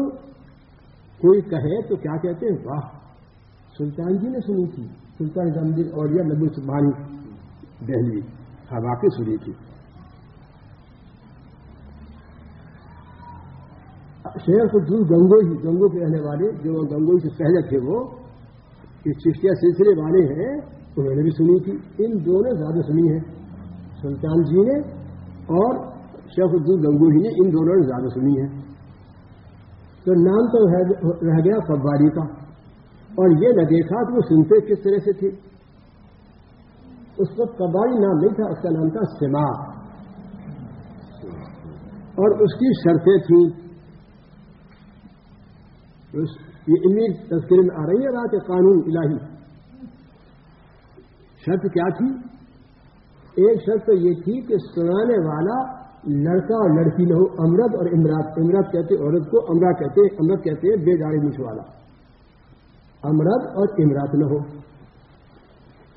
کوئی کہے تو کیا کہتے ہیں واہ سلطان جی نے سنی تھی سلطان جمدین اور یا نبو سبحانی دہلی ہاں واقعی سنی تھی۔ شہر کو دور گنگوئی گنگو کے رہنے والے جو گنگوئی سے پہلے تھے وہ یہ چشتیا سلسلے والے ہیں، انہوں نے بھی سنی تھی۔ ان دونوں زیادہ سنی ہے سلطان جی نے اور شیخ الدین گنگو ہی نے، ان دونوں نے زیادہ سنی ہے تو نام تو رہ گیا قباری کا، اور یہ نہ دیکھا کہ وہ سنتے کس طرح سے تھے۔ اس وقت قباری نام نہیں تھا، اس کا نام تھا سما۔ اور اس کی شرطیں تھیں۔ یہ امید تذکرے میں آ رہی ہے بات قانون الہی۔ شرط کیا تھی؟ ایک شرط تو یہ تھی کہ سنانے والا لڑکا اور لڑکی نہ ہو، امرت اور امراط امرت کہتے عورت کو، امرا کہتے، امرت کہتے ہیں بے داڑھی مچ والا امرت اور امراط نہ ہو۔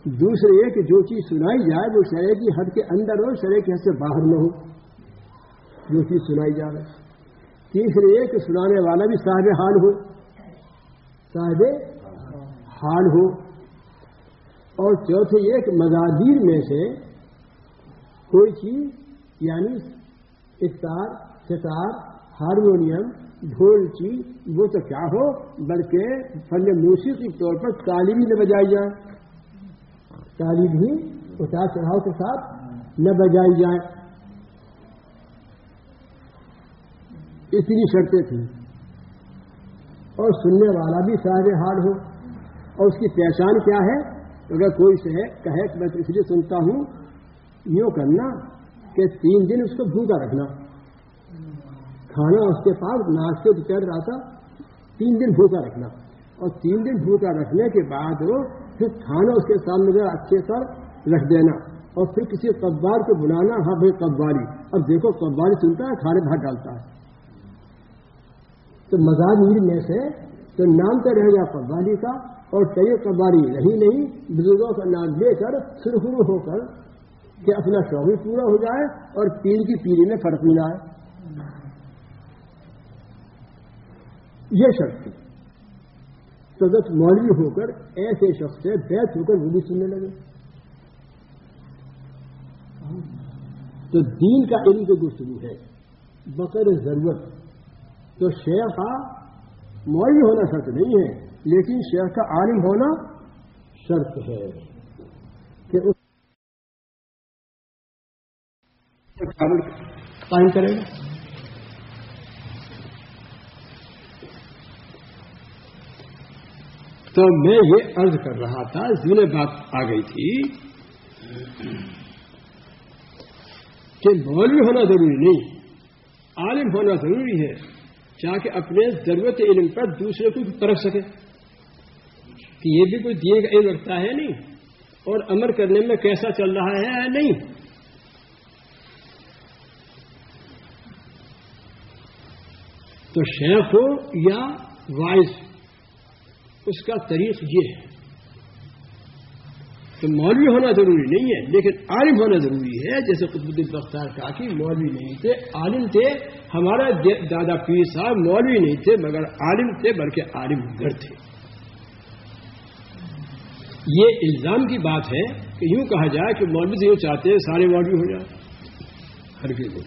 دوسرے یہ کہ جو چیز سنائی جائے وہ شرح کی حد کے اندر ہو شرح کی حد سے باہر نہ ہو۔ جو چیز سنائی جا رہی۔ تیسرے یہ کہ سنانے والا بھی صاحب حال ہو۔ صاحب حال ہو۔ اور چوتھے یہ کہ مزادیر میں سے کوئی چیز یعنی اختار ستار، ہارمونیم ڈھولچی وہ تو کیا ہو، بلکہ فن موسیقی طور پر تعلیم نہ بجائی جائے۔ تعلیم ہی اتار چڑھاؤ کے ساتھ نہ بجائی جائے اتنی شرطیں تھیں۔ اور سننے والا بھی صاحب حال ہو۔ اور اس کی پہچان کیا ہے؟ اگر کوئی سے کہے کہ میں اس لیے سنتا ہوں، یوں کرنا کہ تین دن اس کو بھوکا رکھنا۔ کھانا اس کے پاس ناشتے چل رہا تھا، تین دن بھوکا رکھنا۔ اور تین دن بھوکا رکھنے کے بعد وہ پھر کھانا اس کے سامنے اچھے پر رکھ دینا اور پھر کسی قبار کو بلانا ہاں بھائی قباری۔ اب دیکھو قباری سنتا ہے، کھانے بھاگ ڈالتا ہے۔ تو مزامیر میں سے تو نام تو رہ گیا قبالی کا اور کئی قبالی رہی نہیں، بزرگوں کا نام لے کر سرخرو ہو کر کہ اپنا شوق پورا ہو جائے اور پیر کی پیری میں فرق ملا ہے۔ یہ شخص تھی۔ تو مولوی ہو کر ایسے شخص سے بیت ہو کر وہ بھی سننے لگے۔ تو دین کا علم جو گفتگو ہے۔ بقر ضرورت۔ تو شیخ کا موئی ہونا شرط نہیں ہے، لیکن شیخ کا عالم ہونا شرط ہے۔ کہ اس قائم کرے گا۔ تو میں یہ عرض کر رہا تھا ضلع بات آ گئی تھی کہ مولوی ہونا ضروری نہیں، عالم ہونا ضروری ہے تاکہ اپنے ضرورت علم پر دوسرے کو پرکھ سکے۔ کہ یہ بھی کوئی دیے گا علم رکھتا ہے نہیں، اور امر کرنے میں کیسا چل رہا ہے یا نہیں۔ تو شیخ ہو یا وائس اس کا طریق یہ ہے کہ مولوی ہونا ضروری نہیں ہے، لیکن عالم ہونا ضروری ہے۔ جیسے قطب الدین بختار کہا کہ مولوی نہیں تھے، عالم تھے۔ ہمارا دادا پیر صاحب مولوی نہیں تھے، مگر عالم تھے، بلکہ عالم گر تھے۔ یہ الزام کی بات ہے کہ یوں کہا جائے کہ مولوی یوں چاہتے ہیں، سارے مولوی ہو جائے ہر کو۔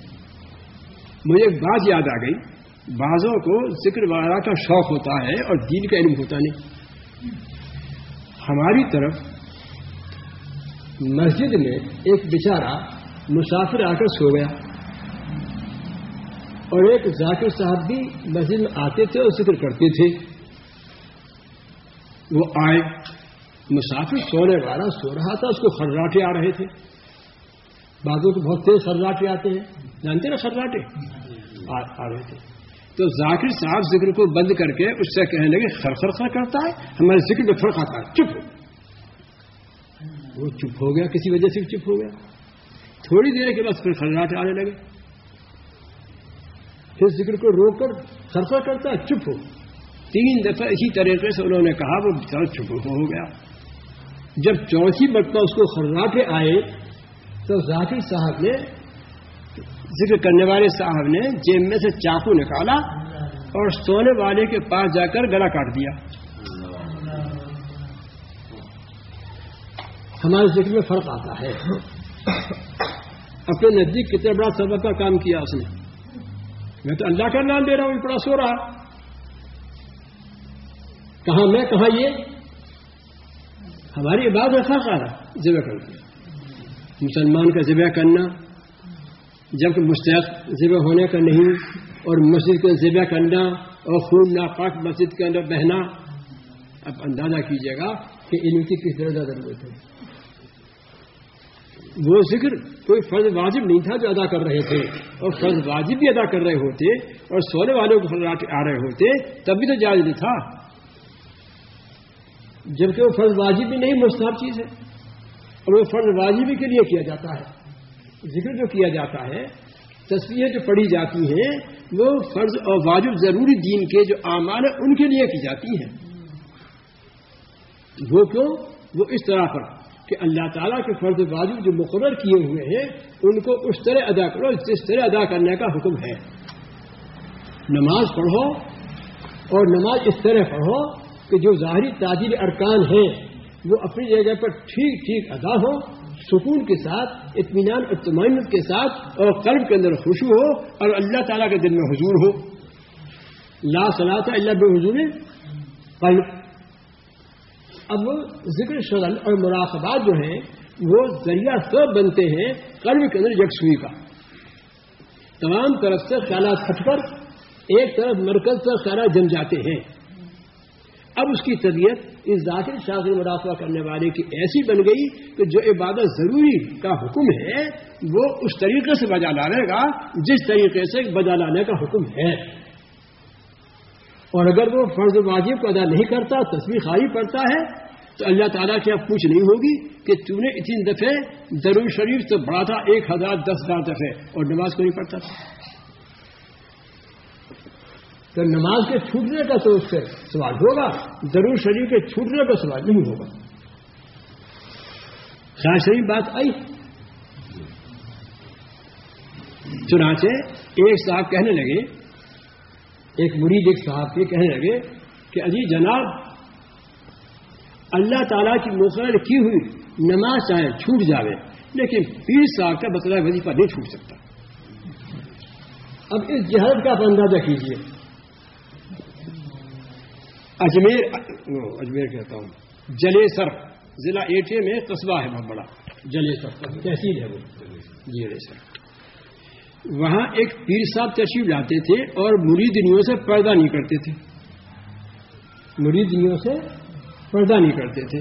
مجھے ایک بات یاد آ گئی۔ بعضوں کو ذکر وغیرہ کا شوق ہوتا ہے اور دین کا علم ہوتا نہیں۔ ہماری طرف مسجد میں ایک بیچارہ مسافر آ کر سو گیا۔ اور ایک ذاکر صاحب بھی مسجد میں آتے تھے اور ذکر کرتے تھے۔ وہ آئے۔ مسافر سونے والا سو رہا تھا، اس کو خراٹے آ رہے تھے۔ بعضوں کو بہت تیز خراٹے آتے ہیں۔ جانتے نا خراٹے آ رہے تھے۔ تو ذاکر صاحب ذکر کو بند کر کے اس سے کہنے لگے، خر خر خر کرتا ہے، ہمارے ذکر میں فرق آتا ہے۔ چپ۔ وہ چپ ہو گیا، کسی وجہ سے چپ ہو گیا۔ تھوڑی دیر کے بعد پھر خراٹ آنے لگے۔ پھر ذکر کو روک کر خرفر کرتا ہے، چپ ہو۔ تین دفعہ اسی طریقے سے انہوں نے کہا، وہ چپ ہو گیا۔ جب چوتھی مرتبہ اس کو خراٹے آئے، تو ذاکر صاحب نے ذکر کرنے والے صاحب نے جیب میں سے چاقو نکالا اور سونے والے کے پاس جا کر گلا کاٹ دیا۔ ہمارے ذکر میں فرق آتا ہے۔ اپنے نزدیک کتنے بڑا سبق کا کام کیا اس نے۔ میں تو اللہ کا نام دے رہا ہوں، بڑا سو رہا۔ کہاں میں، کہاں یہ؟ ہماری عبادت فرق آ رہا، ذبح کر دیا۔ مسلمان کا ذبح کرنا جب مستحق ذبح ہونے کا نہیں اور مسجد کو ذبح کرنا اور خون ناپاک مسجد کے اندر بہنا، اب اندازہ کیجیے گا کہ علم کی کس طرح ضرورت ہے۔ وہ ذکر کوئی فرض واجب نہیں تھا جو ادا کر رہے تھے۔ اور فرض واجب بھی ادا کر رہے ہوتے اور سونے والوں کو آ رہے ہوتے، تب بھی تو جائز نہیں تھا۔ جبکہ وہ فرض واجب بھی نہیں، مستحب چیز ہے۔ اور وہ فرض واجبی کے لیے کیا جاتا ہے۔ ذکر جو کیا جاتا ہے، تصویریں جو پڑھی جاتی ہیں، وہ فرض اور واجب ضروری دین کے جو اعمال ہیں، ان کے لیے کی جاتی ہیں۔ وہ کیوں؟ وہ اس طرح پر کہ اللہ تعالیٰ کے فرض واجب جو مقرر کیے ہوئے ہیں، ان کو اس طرح ادا کرو جس طرح ادا کرنے کا حکم ہے۔ نماز پڑھو اور نماز اس طرح پڑھو کہ جو ظاہری تاجر ارکان ہیں، وہ اپنی جگہ پر ٹھیک ٹھیک ادا ہو سکون کے ساتھ، اطمینان اور تمانت کے ساتھ اور قلب کے اندر خوشی ہو اور اللہ تعالیٰ کے دل میں حضور ہو۔ لا صلاح اللہ بے حضور قلب اب ذکر شغل اور مراقبات جو ہیں، وہ ذریعہ سب بنتے ہیں قلب کے اندر یکسوئی کا۔ تمام طرف سے خیالات ہٹ کر ایک طرف مرکز پر خیالات جم جاتے ہیں۔ اب اس کی طبیعت اس ذاکر شاخر مدافع کرنے والے کی ایسی بن گئی کہ جو عبادت ضروری کا حکم ہے، وہ اس طریقے سے بجا لانے گا جس طریقے سے بجا لانے کا حکم ہے۔ اور اگر وہ فرض واجب کو ادا نہیں کرتا، تصویر خالی پڑتا ہے، تو اللہ تعالیٰ کی اب پوچھ نہیں ہوگی کہ تم نے اتنی دفعے ضرور شریف تو بڑا تھا، ایک ہزار دس ہزار دفعے اور نماز کو نہیں پڑھتا تھا۔ تو نماز کے چھوٹنے کا تو اس سے سوال ہوگا ضرور شریف کے چھوٹنے کا سوال نہیں ہوگا۔ خیر شریف بات آئی۔ چنانچہ ایک صاحب کہنے لگے، ایک مرید ایک صاحب کے کہنے لگے کہ اجی جناب، اللہ تعالیٰ کی مقرر کی ہوئی نماز چاہے چھوٹ جاوے، لیکن پیر صاحب کا بطلہ وظیفہ نہیں چھوٹ سکتا۔ اب اس جہاد کا آپ اندازہ کیجیے اجمیر اجمیر کہتا ہوں۔ جلے سر ضلع ایٹے میں قصبہ ہے بہت بڑا۔ جلے سر تحصیل ہے وہ۔ جلے سر وہاں ایک پیر صاحب تشریف لاتے تھے اور مریدنیوں سے پردہ نہیں کرتے تھے۔ مریدنیوں سے پردہ نہیں کرتے تھے۔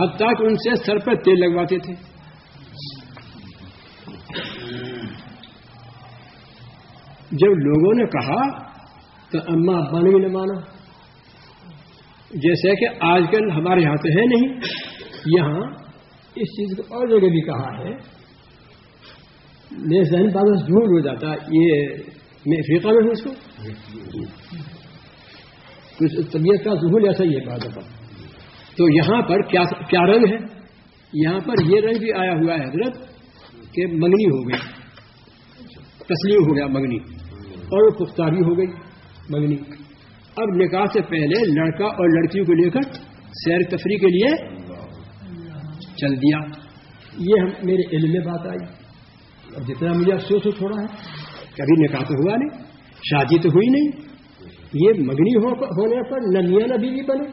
حتیٰ کہ ان سے سر پر تیل لگواتے تھے۔ جب لوگوں نے کہا تو اما ابا نے بھی نہ مانا جیسے کہ آج کل ہمارے یہاں تو ہے نہیں، یہاں اس چیز کو اور جگہ بھی کہا ہے میرے ذہن بات جھوٹ ہو جاتا، یہ میں افریقہ میں ہوں اس کو۔ کچھ طبیعت کا ظہور ایسا ہی ہے بات تو یہاں پر کیا رنگ ہے؟ یہاں پر یہ رنگ بھی آیا ہوا ہے حضرت کہ منگنی ہو گئی۔ تسلیم ہو گیا منگنی۔ اور وہ پختاری ہو گئی منگنی۔ اب نکاح سے پہلے لڑکا اور لڑکیوں کو لے کر سیر تفریح کے لیے چل دیا۔ یہ ہم میرے علم میں بات آئی۔ اب جتنا مجھے افسوس ہو، تھوڑا ہے۔ کبھی نکاح تو ہوا نہیں، شادی تو ہوئی نہیں۔ یہ مگنی ہونے پر نہ میاں نہ بیوی بنے۔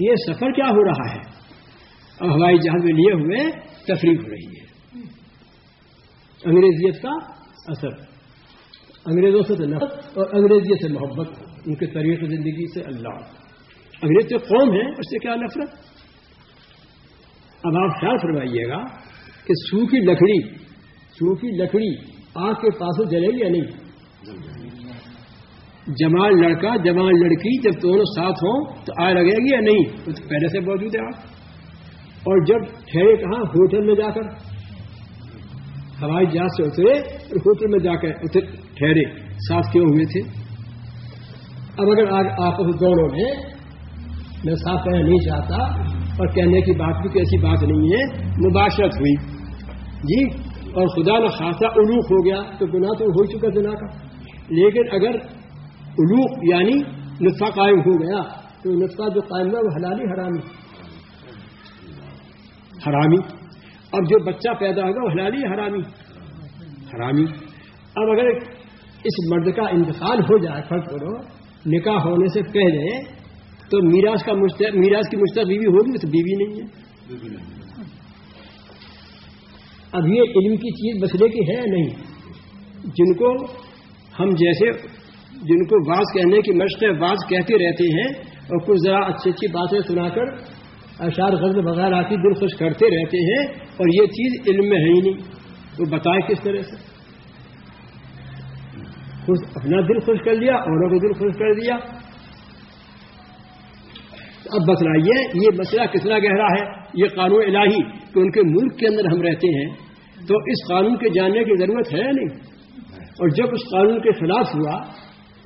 یہ سفر کیا ہو رہا ہے؟ اور ہوائی جہاز میں لیے ہوئے تفریح ہو رہی ہے۔ انگریزیت کا اثر۔ انگریزوں سے تو نفرت اور انگریزیت سے محبت۔ ان کے طریقے زندگی سے اللہ۔ انگریز تو قوم ہے اس سے کیا نفرت؟ اب آپ خیال فرمائیے گا کہ سوکھی لکڑی سوکھی لکڑی آگ کے پاس جلے گی یا نہیں؟ جمال لڑکا، جمال لڑکی جب دونوں ساتھ ہوں تو آگ لگے گی یا نہیں؟ تو پہلے سے موجود ہے آپ۔ اور جب ٹھہرے کہاں؟ ہوٹل میں جا کر۔ ہوائی جہاز سے اترے اور ہوٹل میں جا کر ٹھہرے۔ ساتھ کیوں ہوئے تھے؟ اب اگر آج آپس دونوں میں میں صاف کہنا نہیں چاہتا اور کہنے کی بات بھی ایسی بات نہیں ہے، مباشرت ہوئی۔ جی اور خدا نہ خاصا الوخ ہو گیا تو گناہ تو ہو چکا جنا کا۔ لیکن اگر الوخ یعنی نسخہ قائم ہو گیا، تو نسخہ جو قائم ہوا، وہ حلالی حرامی حرامی۔ اب جو بچہ پیدا ہوگا، وہ حلالی حرامی۔ حرامی۔ اب اگر اس مرد کا انتقال ہو جائے فرق کرو نکاح ہونے سے پہلے تو میراث کا میراث کی مشتق بیوی ہوگی تو بیوی نہیں ہے۔ اب یہ علم کی چیز بچنے کی ہے نہیں؟ جن کو ہم جیسے جن کو بعض کہنے کی مشق بعض کہتے رہتے ہیں اور کچھ ذرا اچھی اچھی باتیں سنا کر اشار غرض وغیرہ کی دل خوش کرتے رہتے ہیں اور یہ چیز علم میں ہے ہی نہیں۔ وہ بتائے کس طرح سے؟ اپنا دل خوش کر لیا، اوروں کو دل خوش کر دیا۔ اب بتلائیے، یہ مسئلہ کتنا گہرا ہے، یہ قانون الہی، کہ ان کے ملک کے اندر ہم رہتے ہیں، تو اس قانون کے جاننے کی ضرورت ہے نہیں؟ اور جب اس قانون کے خلاف ہوا،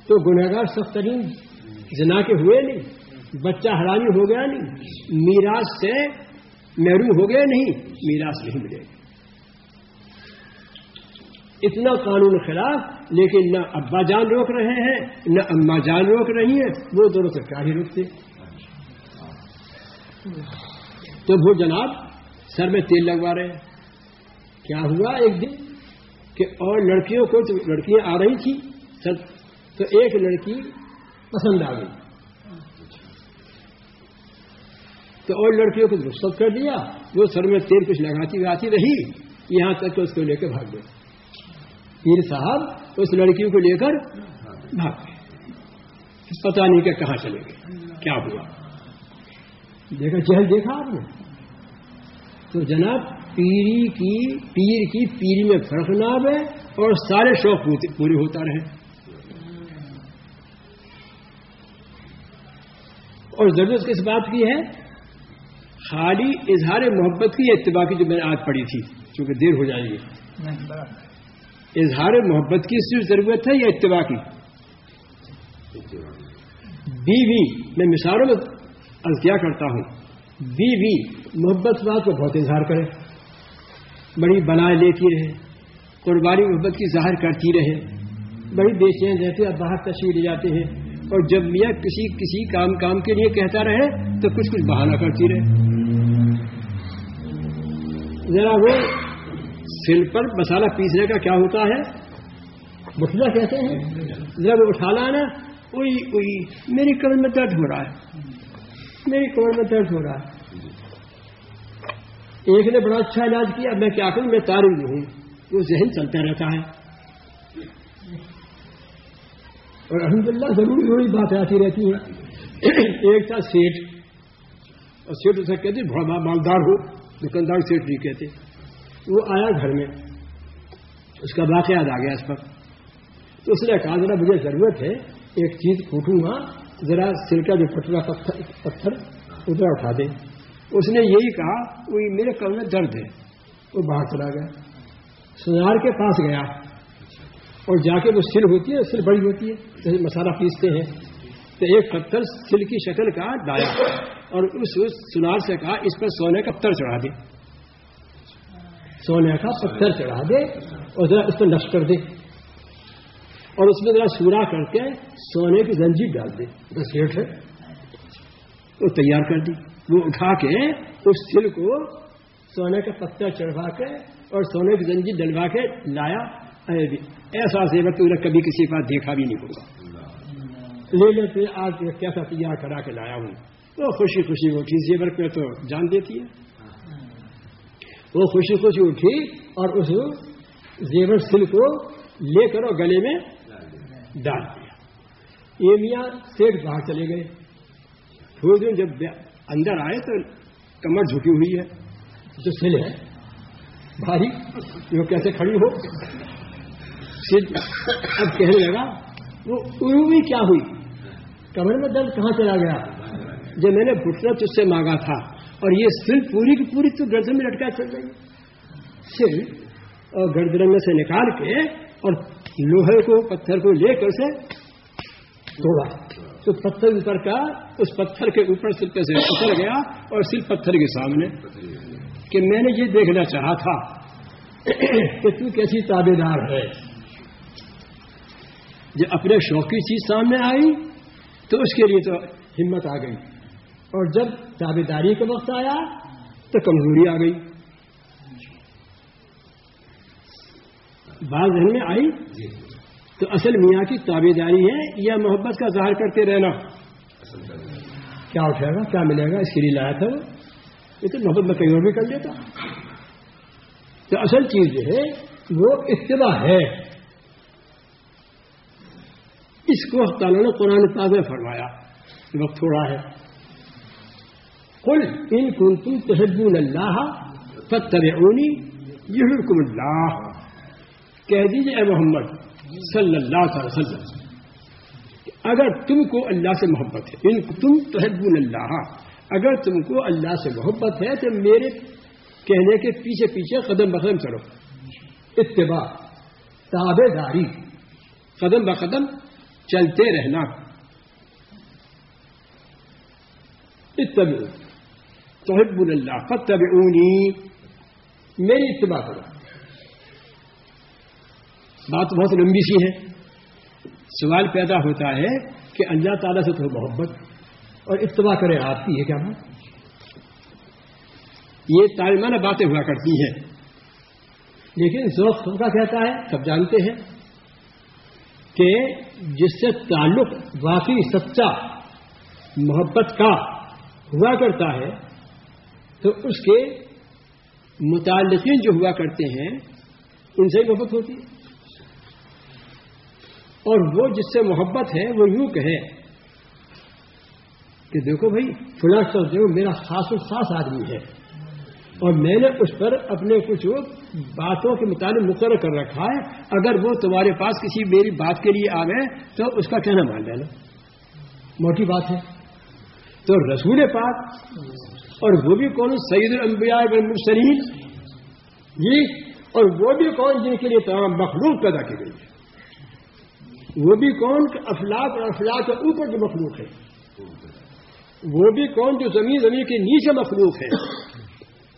تو گنہگار، سخت ترین جنا کے ہوئے نہیں، بچہ حرامی ہو گیا نہیں، میراث سے محروم ہو گئے نہیں، میراث نہیں ملے۔ گا اتنا قانون خلاف، لیکن نہ ابا جان روک رہے ہیں، نہ اما جان روک رہی ہیں، وہ دونوں سے کیا ہی روکتے تو وہ جناب سر میں تیل لگوا رہے ہیں۔ کیا ہوا ایک دن کہ اور لڑکیوں کو لڑکیاں آ رہی تھیں سر تو ایک لڑکی پسند آ گئی۔ تو اور لڑکیوں کو رخصت کر دیا، وہ سر میں تیل کچھ لگاتی لگاتی رہی، یہاں تک کہ اس کو لے کے بھاگ گئے۔ پیر صاحب اس لڑکیوں کو لے کر بھاگ گئے۔ پتا نہیں کہ کہاں چلے گئے۔ کیا ہوا؟ دیکھا چہل دیکھا آپ نے؟ تو جناب، پیری کی، پیر کی پیری میں فرق نہ آئے اور سارے شوق پورے ہوتا رہے۔ اور ضرورت کس بات کی ہے؟ خالی اظہار محبت کی اتباع کی جو میں نے آج پڑھی تھی، چونکہ دیر ہو جائے گی۔ اظہار محبت کی صرف ضرورت ہے یا اتباع کی؟ بیوی، میں مثالوں میں کیا کرتا ہوں۔ بیوی، محبت بات کو بہت اظہار کرے۔ بڑی بنائے لیتی رہے۔ قربانی محبت کی ظاہر کرتی رہے۔ بڑی بے چین رہتے اور باہر تشریح لے جاتے ہیں۔ اور جب میاں کسی کسی کام کام کے لیے کہتا رہے تو کچھ کچھ بہانہ کرتی رہے۔ ذرا وہ سل پر مسالہ پیسنے کا کیا ہوتا ہے؟ بٹلا کہتے ہیں۔ جب اٹھا لانا۔ کوئی کوئی میری کمر میں درد ہو رہا ہے۔ میری کمر میں درد ہو رہا ہے۔ ایک نے بڑا اچھا علاج کیا۔ میں کیا کروں؟ میں تاروں ہوں۔ وہ ذہن چلتا رہتا ہے۔ اور الحمد للہ ضروری ضروری باتیں آتی رہتی ہیں ایک تھا سیٹ اور سیٹ اسے کہتے بڑا مالدار ہو، دکاندار سیٹ نہیں کہتے وہ آیا گھر میں۔ اس کا واقعہ یاد آ گیا اس پر۔ تو اس نے کہا، ذرا مجھے ضرورت ہے، ایک چیز پھوٹوں گا، ذرا سلکا جو پتلا پتھر پتھر ادھر اٹھا دے اس نے یہی کہا، وہ میرے کل میں درد ہے۔ وہ باہر چلا گیا۔ سنار کے پاس گیا۔ اور جا کے وہ سل ہوتی ہے، سل بڑی ہوتی ہے۔ جیسے مسالہ پیستے ہیں۔ تو ایک پتھر سل کی شکل کا ڈایا اور اس سنار سے کہا، اس پر سونے کا پتھر چڑھا دے سونے کا پتھر چڑھا دے اور ذرا اس پر نقش کر دے اور اس میں ذرا سورا کر کے سونے کی زنجیر ڈال دے۔ بس سیٹ ہے وہ تیار کر دی۔ وہ اٹھا کے اس سل کو سونے کا پتھر چڑھوا کے اور سونے کی زنجیر ڈلوا کے لایا۔ ایسا سیور تو کبھی کسی کا دیکھا بھی نہیں ہوگا۔ لے لیتے آج کیسا تیار کرا کے لایا ہوں۔ وہ خوشی خوشی اٹھی زیور پہ تو جان دیتی ہے۔ وہ خوشی خوشی اٹھی اور اس زیور سل کو لے کر اور گلے میں ڈال دیا۔ یہ میاں سیٹ باہر چلے گئے۔ تھوڑے دن جب اندر آئے تو کمر جھکی ہوئی ہے۔ جو سل ہے۔ بھاری وہ کیسے کھڑی ہو؟ سل اب کہنے لگا، وہ بھی کیا ہوئی؟ کمر میں درد کہاں چلا گیا؟ جب میں نے گھٹنا تج سے مانگا تھا۔ اور یہ سل پوری کی پوری تو گردن میں لٹکا چل رہی سل اور گردن میں سے نکال کے اور لوہے کو پتھر کو لے کر سے توڑا۔ تو پتھر اوپر کا، اس پتھر کے اوپر سل پہ سے اتر گیا اور سل پتھر کے سامنے۔ کہ میں نے یہ دیکھنا چاہا تھا کہ تو کیسی تابے دار ہے۔ جب اپنے شوق کی چیز سامنے آئی تو اس کے لیے تو ہمت آ گئی۔ اور جب تابے داری کا وقت آیا تو کمزوری آ گئی۔ بات ذہن میں آئی؟ تو اصل میاں کی تابے داری ہے یا محبت کا ظاہر کرتے رہنا؟ کیا اٹھے گا؟ کیا ملے گا؟ اس کے لیے لایا تھا وہ۔ یہ تو محبت میں کہیں اور بھی کر لیتا۔ تو اصل چیز جو ہے وہ اتباع ہے۔ اس کو تعالیٰ نے قرآن پاک میں فرمایا۔ وقت تھوڑا ہے۔ کل ان کن تم تحبون اللہ فتبعونی یحبکم اللہ کہہ دیجیے اے محمد صلی اللہ علیہ وسلم اگر تم کو اللہ سے محبت ہے، ان تم تحبون اللہ، اگر تم کو اللہ سے محبت ہے تو میرے کہنے کے پیچھے پیچھے قدم بقدم چلو۔ اتباع تابے داری، قدم بقدم چلتے رہنا۔ اتبع تحب اللہ فتبعونی میری اتباع کرو۔ بات بہت لمبی سی ہے۔ سوال پیدا ہوتا ہے کہ اللہ تعالیٰ سے تو محبت اور اتباع کرے آپ کی، یہ کیا بات؟ یہ تعلیمانہ باتیں ہوا کرتی ہیں۔ لیکن ذوق سب کا کہتا ہے، سب جانتے ہیں کہ جس سے تعلق واقعی سچا محبت کا ہوا کرتا ہے تو اس کے متعلقین جو ہوا کرتے ہیں، ان سے محبت ہوتی ہے۔ اور وہ جس سے محبت ہے، وہ یوں کہے کہ دیکھو بھائی، فلاں شخص جو میرا خاص و خاص آدمی ہے۔ اور میں نے اس پر اپنے کچھ باتوں کے مطابق مقرر کر رکھا ہے۔ اگر وہ تمہارے پاس کسی میری بات کے لیے آ گئے، تو اس کا کہنا مان لینا؟ موٹی بات ہے۔ تو رسول پاک اور وہ بھی کون سعید الانبیاء المرسلین۔ یہ اور وہ بھی کون جن کے لیے تمام مخلوق پیدا کی گئی ہے وہ بھی کون افلاق اور افلاق کے اوپر جو مخلوق ہے وہ بھی کون جو زمین زمین کے نیچے مخلوق ہے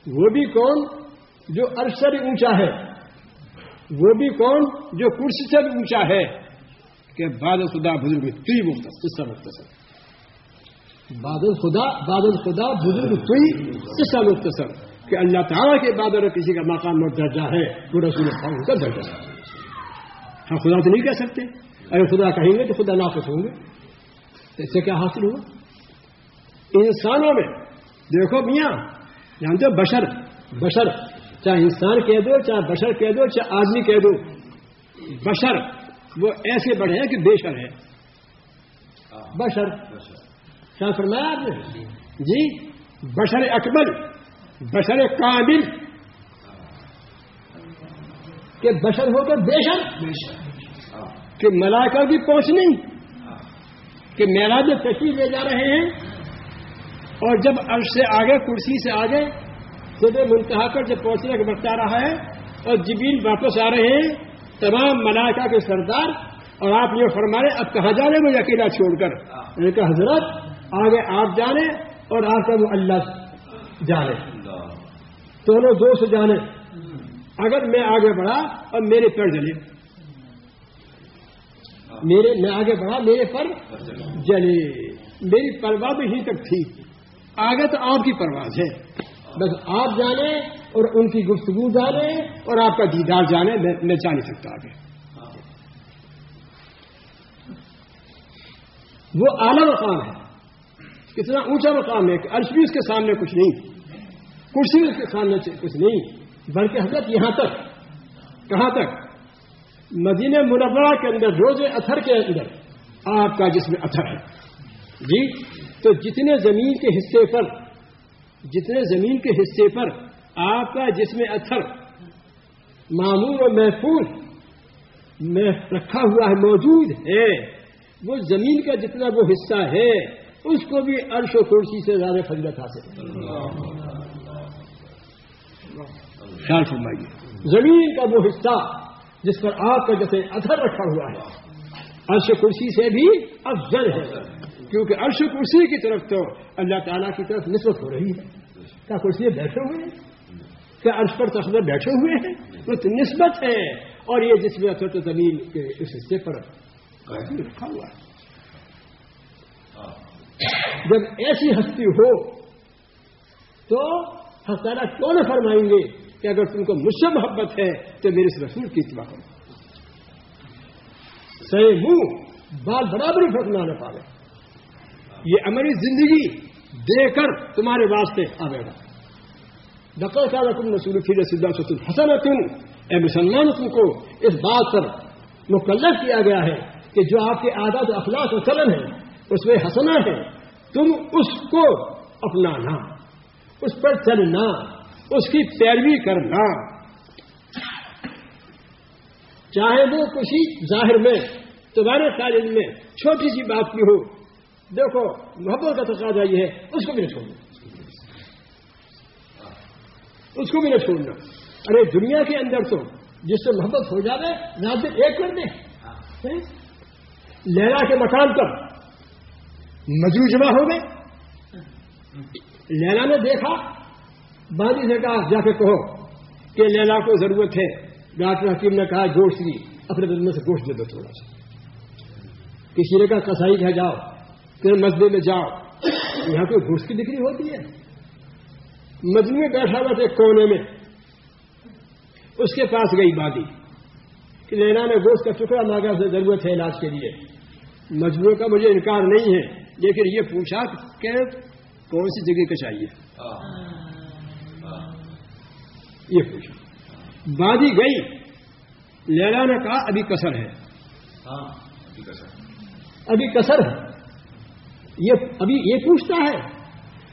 وہ بھی کون جو ارسر اونچا ہے؟ وہ بھی کون جو کرسی سے بھی اونچا ہے؟ کہ بادل خدا بزرگ تری مختصر مختصر۔ بادل خدا بادل خدا، بزرگ تری قصہ مختصر کہ اللہ تعالیٰ کے بادل کسی کا مقام اور درجہ ہے، وہ رسول کا درجہ ہے۔ ہم خدا تو نہیں کہہ سکتے۔ اگر خدا کہیں گے تو خدا ناقص ہوں گے۔ تو اس سے کیا حاصل ہوا؟ انسانوں میں، دیکھو میاں، جانتے ہو بشر بشر، چاہے انسان کہہ دو، چاہے بشر کہہ دو، چاہے آدمی کہہ دو، بشر، وہ ایسے بڑھے ہیں کہ بے شر ہے بشر کیا فرمایا آپ نے؟ جی بشر اکبر بشر کامل۔ کہ بشر ہو کر بے شک؟ کہ ملاقہ بھی پہنچ نہیں، کہ میرا جو تشریف لے جا رہے ہیں۔ اور جب عرش سے آگے، کرسی سے آگے صبح منتہا پر جب پہنچنے کا وقت آ رہا ہے اور جبیل واپس آ رہے ہیں، تمام ملائکہ کے سردار۔ اور آپ یہ فرما رہے اب کہاں جانے مجھے اکیلا چھوڑ کر۔ کہا، حضرت آگے آپ جانے اور آپ وہ اللہ جانے۔ دونوں دوست جانے۔ اگر میں آگے بڑھا اور میرے پر جلے۔ میرے میں آگے بڑھا، میرے پر جلے۔ میری پرواہ بھی ہی تک تھی۔ آگے تو آپ کی پرواز ہے۔ بس آپ جانے اور ان کی گفتگو جانے اور آپ کا دیدار جانے، میں جا نہیں سکتا آگے۔ وہ اعلی مقام ہے۔ کتنا اونچا مقام ہے کہ عرش بھی اس کے سامنے کچھ نہیں۔ کرسی اس کے سامنے کچھ نہیں۔ بلکہ حضرت یہاں تک، کہاں تک؟ مدینہ منورہ کے اندر، روز اتھر کے اندر۔ آپ کا جس میں اتھر ہے۔ جی تو جتنے زمین کے حصے پر، جتنے زمین کے حصے پر آپ کا جس میں اتھر معمول و محفوظ، میں رکھا ہوا ہے، موجود ہے۔ وہ زمین کا جتنا وہ حصہ ہے اس کو بھی عرش و کرسی سے زیادہ فضلت حاصل خیال فرمائیے۔ زمین کا وہ حصہ جس پر آپ کا جیسے ادھر رکھا ہوا ہے عرش کرسی سے بھی افضل ہے۔ کیونکہ عرش کرسی کی طرف تو اللہ تعالیٰ کی طرف نسبت ہو رہی ہے۔ کیا کرسی بیٹھے ہوئے ہیں؟ کیا عرش پر تخبر بیٹھے ہوئے ہیں؟ وہ تو نسبت ہے۔ اور یہ جس میں اثر تو زمین کے اس حصے پر رکھا ہوا ہے۔ جب ایسی ہستی ہو تو ہسارا کیوں نہ فرمائیں گے کہ اگر تم کو مجھ سے محبت ہے تو میرے اس رسول کی اتباع کرو۔ سی منہ، بال برابری فرق نہ پا یہ ہماری زندگی دے کر تمہارے واسطے آئے گا۔ دقل کا رقم رسول فی رسید حسن تم اے مسلمان، تم کو اس بات پر مکلف کیا گیا ہے کہ جو آپ کے عادت اخلاق و چلن ہے اس میں ہنسنا ہے تم اس کو اپنانا اس پر چلنا اس کی پیروی کرنا۔ چاہے وہ کسی ظاہر میں تمہارے تعلیم میں چھوٹی سی بات کی ہو۔ دیکھو محبت کا تقاضا یہ ہے اس کو بھی نہ چھوڑنا۔ اس کو بھی نہ چھوڑنا۔ ارے دنیا کے اندر تو جس سے محبت ہو جائے رات ایک کر دیں لیلا کے مکان پر۔ مجرو جمع ہو گئے۔ لیلا نے دیکھا بادی نے کہا، جا کے کہو کہ لیلا کو ضرورت ہے۔ ڈاکٹر حکیم نے کہا گوشت کی اپنے بدن سے گوشت دے دو تھوڑا سا۔ کسی نے کہا کسائی گھر جاؤ، پھر مسجد میں جاؤ۔ یہاں کوئی گوشت کی بکری ہوتی ہے؟ مجموعے میں بیٹھا ہوا تھا کونے میں۔ اس کے پاس گئی بادی کہ لینا نے گوشت کا ٹکڑا مانگا، اسے ضرورت ہے علاج کے لیے۔ مجبور کا مجھے انکار نہیں ہے۔ لیکن یہ پوچھا کہ کون سی جگہ کا چاہیے یہ پوچھا۔ بادی گئی۔ لیلا نے کہا ابھی کسر ہے۔ ابھی کسر۔ ہے۔ یہ ابھی یہ پوچھتا ہے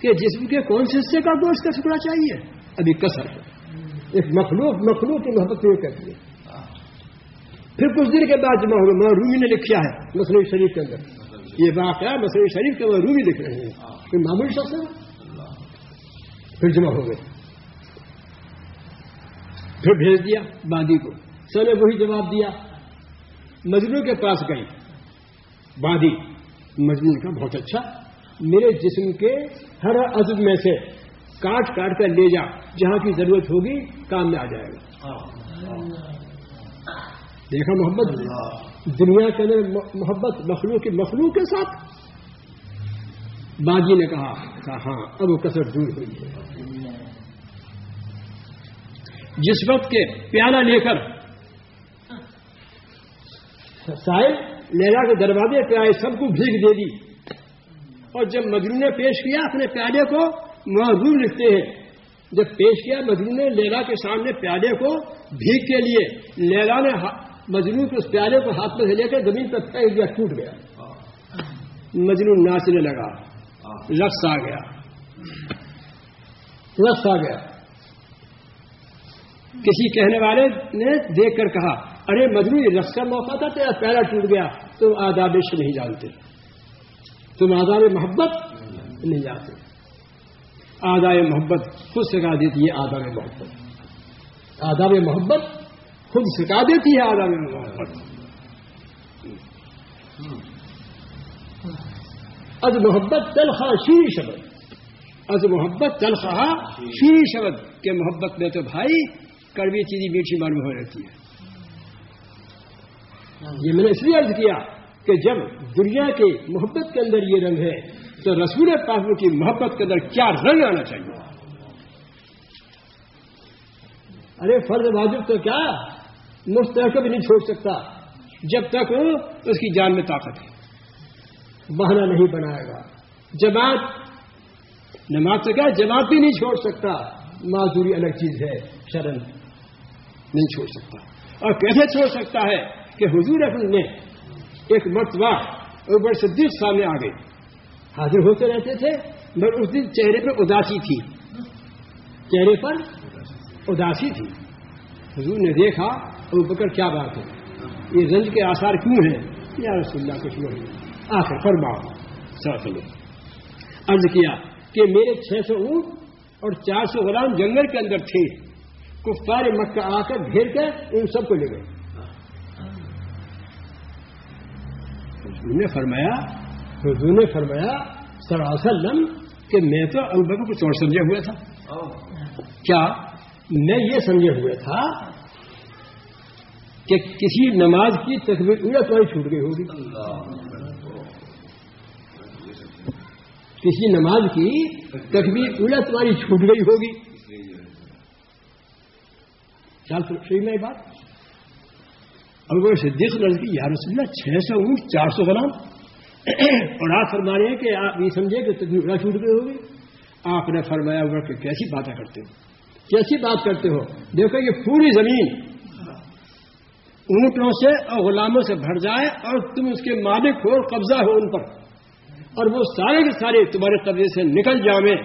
کہ جسم کے کون سے حصے کا گوشت کا ٹکڑا چاہیے؟ ابھی کسر ہے۔ ایک مخلوق مخلوق کی محبت نہیں کرتی ہے۔ پھر کچھ دن کے بعد جمع ہوگا رومی نے لکھا ہے مسلم شریف کے اندر۔ یہ واقعہ مسلم شریف کے رومی لکھ رہے ہیں۔ پھر معمولی شخص ہے پھر جمع ہو گئے۔ پھر بھیج دیا بادی کو۔ سر نے وہی جواب دیا۔ مجنو کے پاس گئی بادی مجنو کا بہت اچھا۔ میرے جسم کے ہر عزب میں سے کاٹ کاٹ کر لے جا۔ جہاں کی ضرورت ہوگی کام میں آ جائے گا۔ دیکھا محبت دنیا کے اندر محبت مخلوق کی مخلوق کے ساتھ؟ باجی نے کہا ہاں اب وہ کثر دور ہوئی ہے۔ جس وقت کے پیالہ لے کر سائل لیلا کے دروازے پہ آئے، سب کو بھیگ دے دی۔ اور جب مجرو نے پیش کیا، اپنے پیالے کو معذور لکھتے ہیں۔ جب پیش کیا مجرو نے لیلا کے سامنے پیالے کو بھیگ کے لیے، لیلا نے مجنو کے اس پیالے کو ہاتھ میں سے لے کر زمین پر پھینک دیا، ٹوٹ گیا۔ مجنو ناچنے لگا۔ رقص آ گیا۔ رقص آ گیا۔ کسی کہنے والے نے دیکھ کر کہا، ارے مجنو یہ رقص کا موقع تھا، تیرا پیرا ٹوٹ گیا، تم آداب نہیں جانتے۔ تم آداب محبت نہیں جانتے۔ آداب محبت، خود سکھا دیتی ہے آداب محبت۔ آداب محبت خود سکھا دیتی ہے آداب محبت۔ از محبت تلخا شیر شبد۔ از محبت تلخا شیر شبد۔ کے محبت میں تو بھائی کڑوی چیزی میٹھی معلوم ہو رہتی ہے۔ یہ میں نے اس لیے عرض کیا کہ جب دنیا کے محبت کے اندر یہ رنگ ہے، تو رسول پاک کی محبت کے اندر کیا رنگ آنا چاہیے؟ ارے، فرض واجب تو کیا؟ مستحق بھی نہیں چھوڑ سکتا۔ جب تک اس کی جان میں طاقت ہے۔ بہانا نہیں بنائے گا۔ جماعت، نماز سے کیا جماعت بھی نہیں چھوڑ سکتا۔ معذوری الگ چیز ہے، شرن نہیں چھوڑ سکتا۔ اور کیسے چھوڑ سکتا ہے کہ حضور اپنے نے ایک مرتبہ اوپر سے دل سامنے آ گئے حاضر ہوتے رہتے تھے، مگر اس دن چہرے پہ اداسی تھی۔ چہرے پر اداسی تھی۔ حضور نے دیکھا اور بکر کیا بات ہے؟ یہ رنج کے آثار کیوں ہیں؟ یا رسول اللہ کچھ نہیں آخر فرماؤ۔ سر عرض کیا کہ میرے چھ سو اونٹ اور چار سو غلام جنگل کے اندر تھے۔ کفار مکہ آ کر گھیر کر ان سب کو لے گئے۔ نے فرمایا حضور نے فرمایا سراسلم کہ میں تو البت کو چور سمجھے ہوئے تھا۔ کیا میں یہ سمجھے ہوئے تھا کہ کسی نماز کی تصویر والی چھوٹ گئی ہوگی۔ کسی نماز کی تکبیر اولا تمہاری چھوٹ گئی ہوگی۔ چال صحیح میں بات۔ اب وہ صدیق لڑ کی یا رسول اللہ، چھ سو اونٹ، چار سو غلام۔ اور آپ فرما رہے ہیں کہ آپ یہ سمجھے کہ تکبیر اولا چھوٹ گئی ہوگی۔ آپ نے فرمایا ہوا کہ کیسی باتیں کرتے ہو؟ کیسی بات کرتے ہو؟ دیکھو، یہ پوری زمین اونٹوں سے اور غلاموں سے بھر جائے اور تم اس کے مالک ہو اور قبضہ ہو ان پر۔ اور وہ سارے کے سارے تمہارے قبضے سے نکل جاویں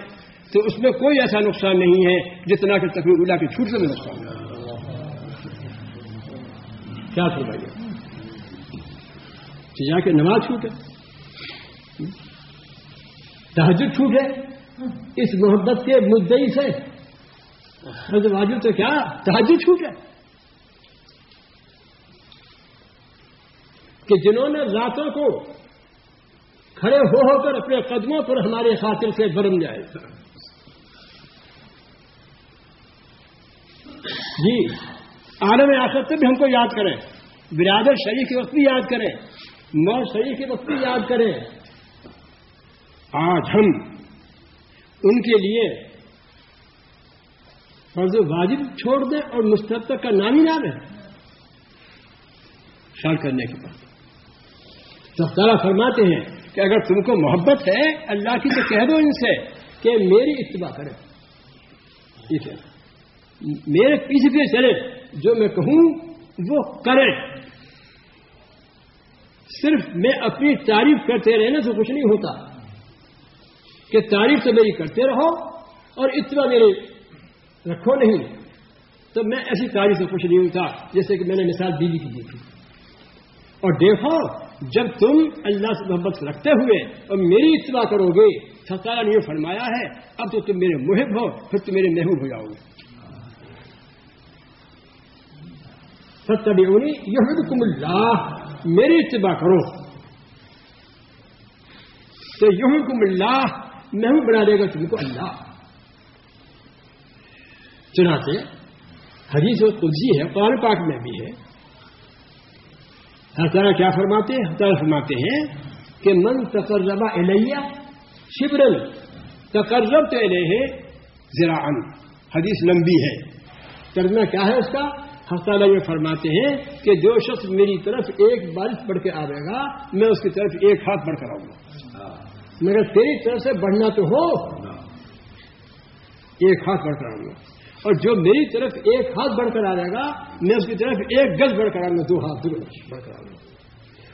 تو اس میں کوئی ایسا نقصان نہیں ہے جتنا کہ تقریب اللہ کی چھوٹ سے میں نقصان کیا فرمائیے جا کے نماز چھوٹے تحجد چھوٹے اس محبت کے مدعی سے۔ واجب تو کیا؟ تحجد چھوٹے کہ جنہوں نے راتوں کو کھڑے ہو ہو کر اپنے قدموں پر ہمارے خاطر سے برم جائے جی عالم آخر سے بھی ہم کو یاد کریں۔ برادر شریف کے وقت بھی یاد کریں۔ مور شریف کے وقت بھی یاد کریں۔ آج ہم ان کے لیے فرض واجب چھوڑ دیں اور مستقبل کا نام ہی نام ہے خیال کرنے کے بعد۔ سفتارہ فرماتے ہیں کہ اگر تم کو محبت ہے، اللہ کی تو کہہ دو ان سے کہ میری اتباع کرے۔ ٹھیک ہے۔ میرے پیچھے پیچھے چلے، جو میں کہوں، وہ کرے۔ صرف میں اپنی تعریف کرتے رہنے سے کچھ نہیں ہوتا۔ کہ تعریف تو میری کرتے رہو اور اتنا میرے رکھو نہیں۔ تو میں ایسی تعریف سے کچھ نہیں ہوتا جیسے کہ میں نے مثال بیوی کی دی تھی۔ اور دیکھو جب تم اللہ سے محبت رکھتے ہوئے اور میری اتباع کرو گے سرکار نے یہ فرمایا ہے، اب تو تم میرے محب ہو، پھر تم میرے محبوب ہو جاؤ گے۔ ستبعونی یحبکم اللہ میری اتباع کرو۔ تو یحبکم اللہ محبوب بنا دے گا تم کو اللہ۔ چنانچہ حدیث و قدسی ہے، قرآن پاک میں بھی ہے۔ تعالیٰ کیا فرماتے ہیں؟ تعالیٰ فرماتے ہیں کہ من تقربا الیہ شبرن تقرب تو ہے ذرا حدیث لمبی ہے۔ کرنا کیا ہے اس کا؟ تعالیٰ یہ فرماتے ہیں کہ جو شخص میری طرف ایک بارش بڑھ کے آئے گا میں اس کی طرف ایک ہاتھ بڑھ کر آؤں گا۔ مگر تیری طرف سے بڑھنا تو ہو ایک ہاتھ بڑھ کر آؤں گا۔ اور جو میری طرف ایک ہاتھ بڑھ کر آ جائے گا، میں اس کی طرف ایک گز بڑھ کر آؤں گا، دو ہاتھ دو بڑھ کر آؤں گا۔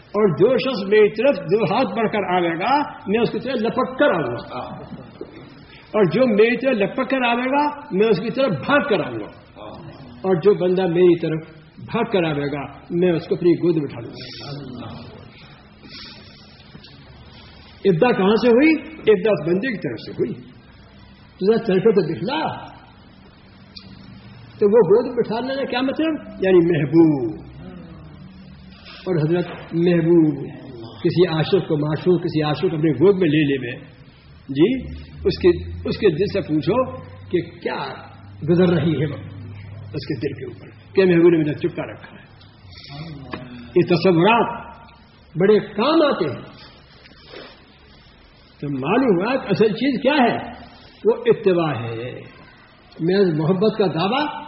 اور جو شخص میری طرف دو ہاتھ بڑھ کر آئے گا، میں اس کی طرف لپک کر آؤں گا۔ اور جو میری طرف لپک کر آئے گا، میں اس کی طرف بھاگ کر آؤں گا۔ اور جو بندہ میری طرف بھاگ کر آئے گا، میں اس کو اپنی گود بٹھا لوں گا۔ ابدا کہاں سے ہوئی؟ ابدا بندے کی طرف سے ہوئی۔ تو چل تو دکھلا۔ تو وہ گود بٹھانے کا کیا مطلب؟ یعنی محبوب۔ اور حضرت محبوب، کسی عاشق کو معشوق، کسی عاشق اپنے گود میں لے لے میں۔ جی اس کے اس کے دل سے پوچھو کہ کیا گزر رہی ہے وہ۔ اس کے دل کے اوپر۔ کیا محبوب نے مجھے چپکا رکھا ہے۔ یہ تصورات بڑے کام آتے ہیں۔ تو معلوم ہوا اصل چیز کیا ہے؟ وہ اتباع ہے۔ میں محبت کا دعویٰ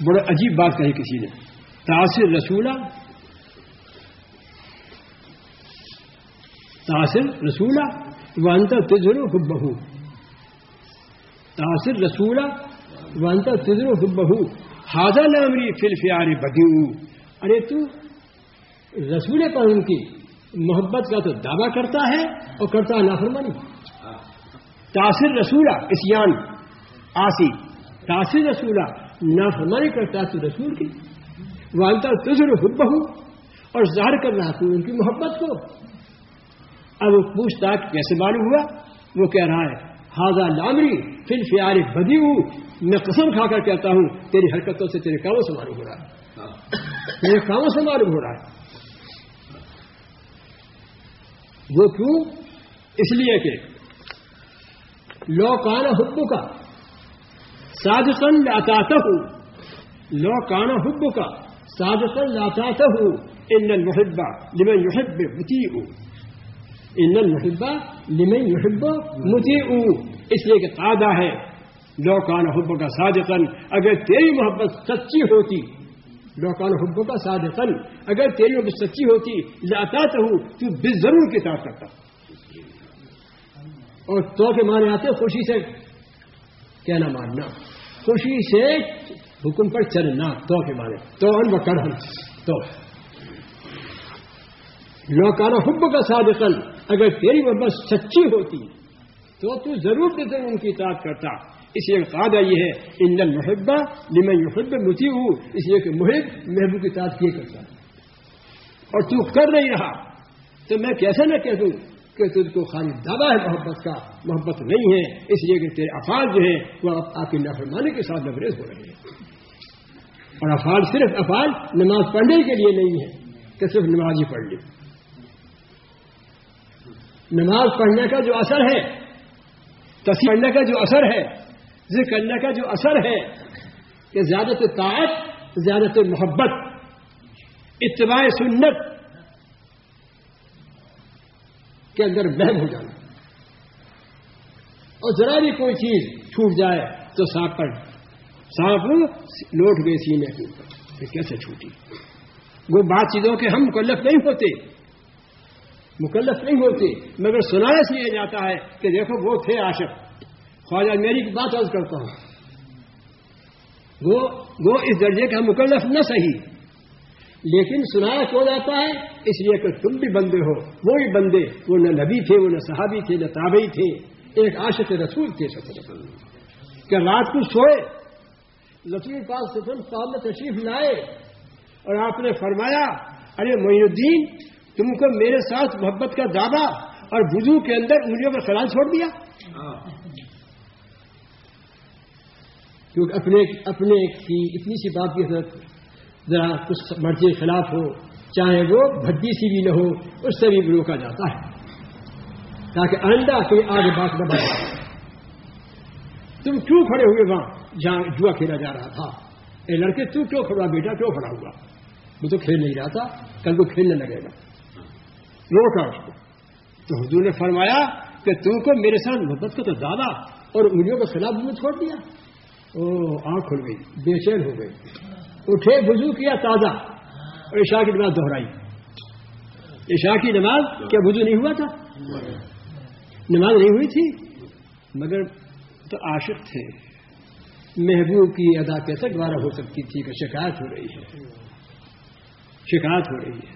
بڑا عجیب بات کہی کسی نے۔ تاثر رسولہ تاثر رسولہ وانتا تجرو خب بہو تاثر رسولہ وانتا تجرو خب بہو حاضر نامری فل فیار بدیو ارے تو رسول پر ان کی محبت کا تو دعویٰ کرتا ہے اور کرتا ہے نافرمانی تاثر رسولہ اسیان آسی۔ تاثر رسولہ نافرمانی کرتا تو رسول کی والدہ تجر حب ہوں اور ظاہر کر رہا تھی ان کی محبت کو۔ اب وہ پوچھتا کہ کیسے معلوم ہوا؟ وہ کہہ رہا ہے ہاضا لامری پھر پیارے بدی ہوں میں قسم کھا کر کہتا ہوں تیری حرکتوں سے تیرے کاموں سے معلوم ہو رہا ہے۔ میرے کاموں سے معلوم ہو رہا ہے۔ وہ کیوں؟ اس لیے کہ لو کان حب کا ساج سن لاتا ہوں لو کان حب کا صادقا لا تعته ان المحب لمن يحب مطيع ان المحب لمن يحب مطيع اس لیے کہ تازہ ہے. لوکان حب کا صادقن اگر تیری محبت سچی ہوتی لوکان حب کا صادقن اگر تیری محبت سچی ہوتی لاتا تو ہوں تو بے ضرور کتاب کرتا. اور تو کے مانے آتے خوشی سے. کہنا ماننا۔ خوشی سے حکم پر چلنا۔ تو کے مانے تو ان و تو۔ لوکانہ حب کا صادقن اگر تیری محبت سچی ہوتی، تو تو ضرور دیتے ان کی اطاعت کرتا۔ اس لیے قاعدہ یہ ہے، ان المحبہ لمن يحب متی ہوں اس لیے کہ محب محبوب کی اطاعت کیے کرتا۔ اور تو کر نہیں رہا۔ تو میں کیسے نہ کہہ دوں؟ کہ تجھ کو خالی دعویٰ ہے محبت کا، محبت نہیں ہے، اس لیے کہ تیرے افعال جو ہیں وہ آپ کی نفرمانی کے ساتھ لبریز ہو رہے ہیں۔ اور افعال صرف افعال نماز پڑھنے کے لیے نہیں ہے کہ صرف نماز ہی پڑھ لی۔ نماز پڑھنے کا جو اثر ہے تصویر پڑھنے کا جو اثر ہے، ذکر کرنے کا جو اثر ہے کہ زیادہ طاعت زیادہ محبت، اتباع سنت کے اندر بہم ہو جانا۔ اور ذرا بھی کوئی چیز چھوٹ جائے تو سانپ پر۔ سانپ لوٹ گئے سینے کے اوپر۔ کیسے چھوٹی؟ وہ بات چیزوں کے ہم مکلف نہیں ہوتے۔ مکلف نہیں ہوتے، مگر سنایا سے یہ جاتا ہے کہ دیکھو وہ تھے عاشق۔ خواجہ میری بات عرض کرتا ہوں۔ وہ وہ اس درجے کا مکلف نہ صحیح۔ لیکن سنایا کیوں جاتا ہے، اس لیے کہ تم بھی بندے ہو۔ وہ بھی بندے، وہ نہ نبی تھے، وہ نہ صحابی تھے، نہ تابعی تھے۔ ایک عاشق رسول تھے۔ سب کہ رات کو سوئے، لطیف پاک سفر صاحب میں تشریف لائے۔ اور آپ نے فرمایا، ارے معین الدین، تم کو میرے ساتھ محبت کا دعویٰ اور وضو کے اندر انگلیوں پر خلال چھوڑ دیا۔ کیونکہ اپنے اپنے کی اتنی سی بات کی حضرت ذرا کچھ مرضی خلاف ہو، چاہے وہ بھدی سی بھی نہ ہو، اس سے بھی روکا جاتا ہے۔ تاکہ آئندہ کوئی آگے بات نہ بڑھے تم کیوں کھڑے ہوئے وہاں؟ جہاں جوا کھیلا جا رہا تھا۔ اے لڑکے، تو کیوں کھڑا بیٹا؟ کیوں کھڑا ہوا؟ وہ تو کھیل نہیں رہا تھا۔ کل کو کھیلنے لگے گا۔ روکا اس کو۔ تو حضور نے فرمایا کہ تم کو میرے ساتھ محبت کا تو دادا اور انگلیوں کو خلاف میں چھوڑ دیا۔ او آنکھ کھل گئی، بے چین ہو گئی۔ اٹھے بزو کیا تازہ، اور عشاء کی نماز دہرائی۔ عشاء کی نماز کیا بزو نہیں ہوا تھا؟ نماز نہیں ہوئی تھی؟ مگر تو عاشق تھے۔ محبوب کی ادا کیسے دوبارہ ہو سکتی تھی کہ شکایت ہو رہی ہے؟ شکایت ہو رہی ہے۔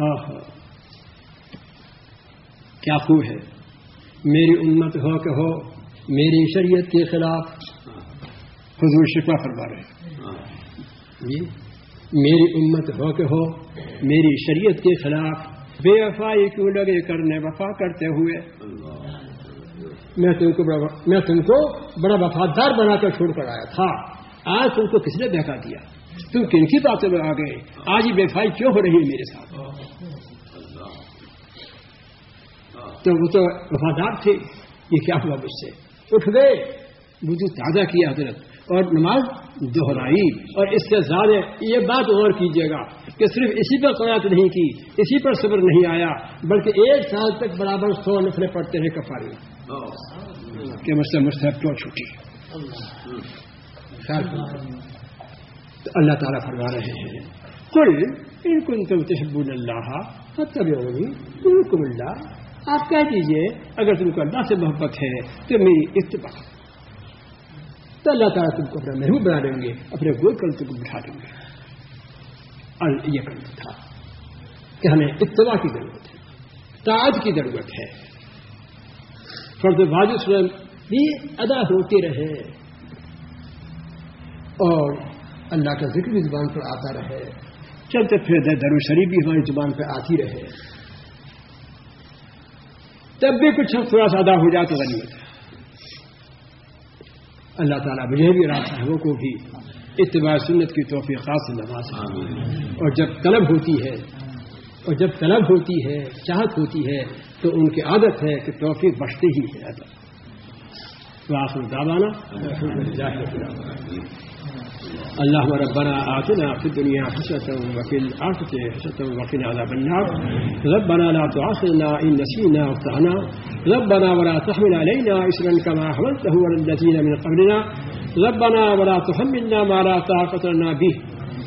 ہاں کیا خوب ہے۔ میری امت ہو کہ ہو، میری شریعت کے خلاف حضور شفا فرما رہے ہاں۔ جی، میری امت ہو کہ ہو، میری شریعت کے خلاف بے وفائی کیوں لگے، کرنے وفا کرتے ہوئے۔ میں تم کو بڑا میں تم کو بڑا وفادار بنا کر چھوڑ کر آیا تھا۔ آج تم کو کس نے بہکا دیا؟ تم کن کی باتوں میں آ گئے آج ہی بےفائی کیوں ہو رہی ہے میرے ساتھ؟ تو وہ تو وفادار تھے۔ یہ کیا ہوا مجھ سے؟ اٹھ گئے۔ مجھے تازہ کیا حضرت۔ اور نماز دہرائی۔ اور اس سے زیادہ یہ بات غور کیجیے گا کہ صرف اسی پر قیات نہیں کی، اسی پر صبر نہیں آیا، بلکہ ایک سال تک برابر سو نفلیں پڑتے رہے کفاری۔ کہ مجھ سے مستحب کیوں چھٹی؟ تو اللہ تعالیٰ فرما رہے ہیں کل ان کن تم تحب اللہ تب اللہ۔ آپ کہہ دیجیے اگر تم کو اللہ سے محبت ہے تو میری اتباع۔ تو اللہ تعالیٰ تم کو اپنا محبوب بنا دیں گے، اپنے گول کل تم کو بٹھا دیں گے۔ یہ کل تھا کہ ہمیں اتباع کی ضرورت ہے، تاج کی ضرورت ہے۔ فرد واجب بھی ادا ہوتے رہے۔ اور اللہ کا ذکر بھی زبان پر آتا رہے۔ چلتے پھر درو شریف بھی ہماری زبان پہ آتی رہے۔ تب بھی کچھ تھوڑا سا ادا ہو جائے تو غنیمت ہے اللہ تعالیٰ مجھے بھی صاحبوں کو بھی اتباع سنت کی توفیقات سے نواز اور جب طلب ہوتی ہے اور جب طلب ہوتی ہے چاہت ہوتی ہے تو ان کی عادت ہے کہ توفیق بڑھتے ہی ہے واخر دعوانا۔ اللهم ربنا آتنا في الدنيا حسنة وفي الآخرة حسنة وقنا عذاب النار. ربنا لا تعاقبنا إن نسينا واخطأنا ربنا ولا تحمل علينا إسرا كما حملته على الذين من قبلنا. ربنا ولا تحملنا ما لا طاقة لنا به.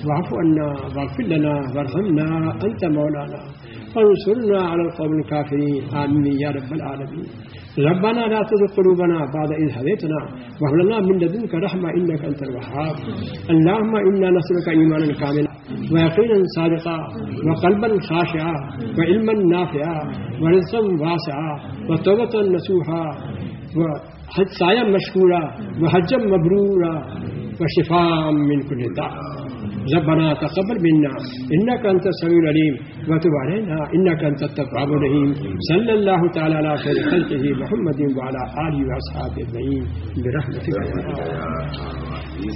واعف عنا، واغفر لنا، وارحمنا أنت مولانا. فانصرنا على القوم الكافرين. آمين يا رب العالمين. ربنا لا تزغ قلوبنا بعد إذ هديتنا وهب لنا من لدنك رحمة إنك أنت الوهاب. اللهم إنا نسألك إيمانا كاملا ويقينا صادقا وقلبا خاشعا وعلما نافعا ورزقا واسعا وتوبة نسوحا وحج سايا مشكورا وحجا مبرورا وشفاء من كل داء. ربنا تقبل منا انك انت السميع العليم وتب علينا انك انت التواب الرحيم. صلى الله تعالى على خير خلقه محمد وعلى اله واصحابه اجمعين برحمتك يا ارحم الراحمين.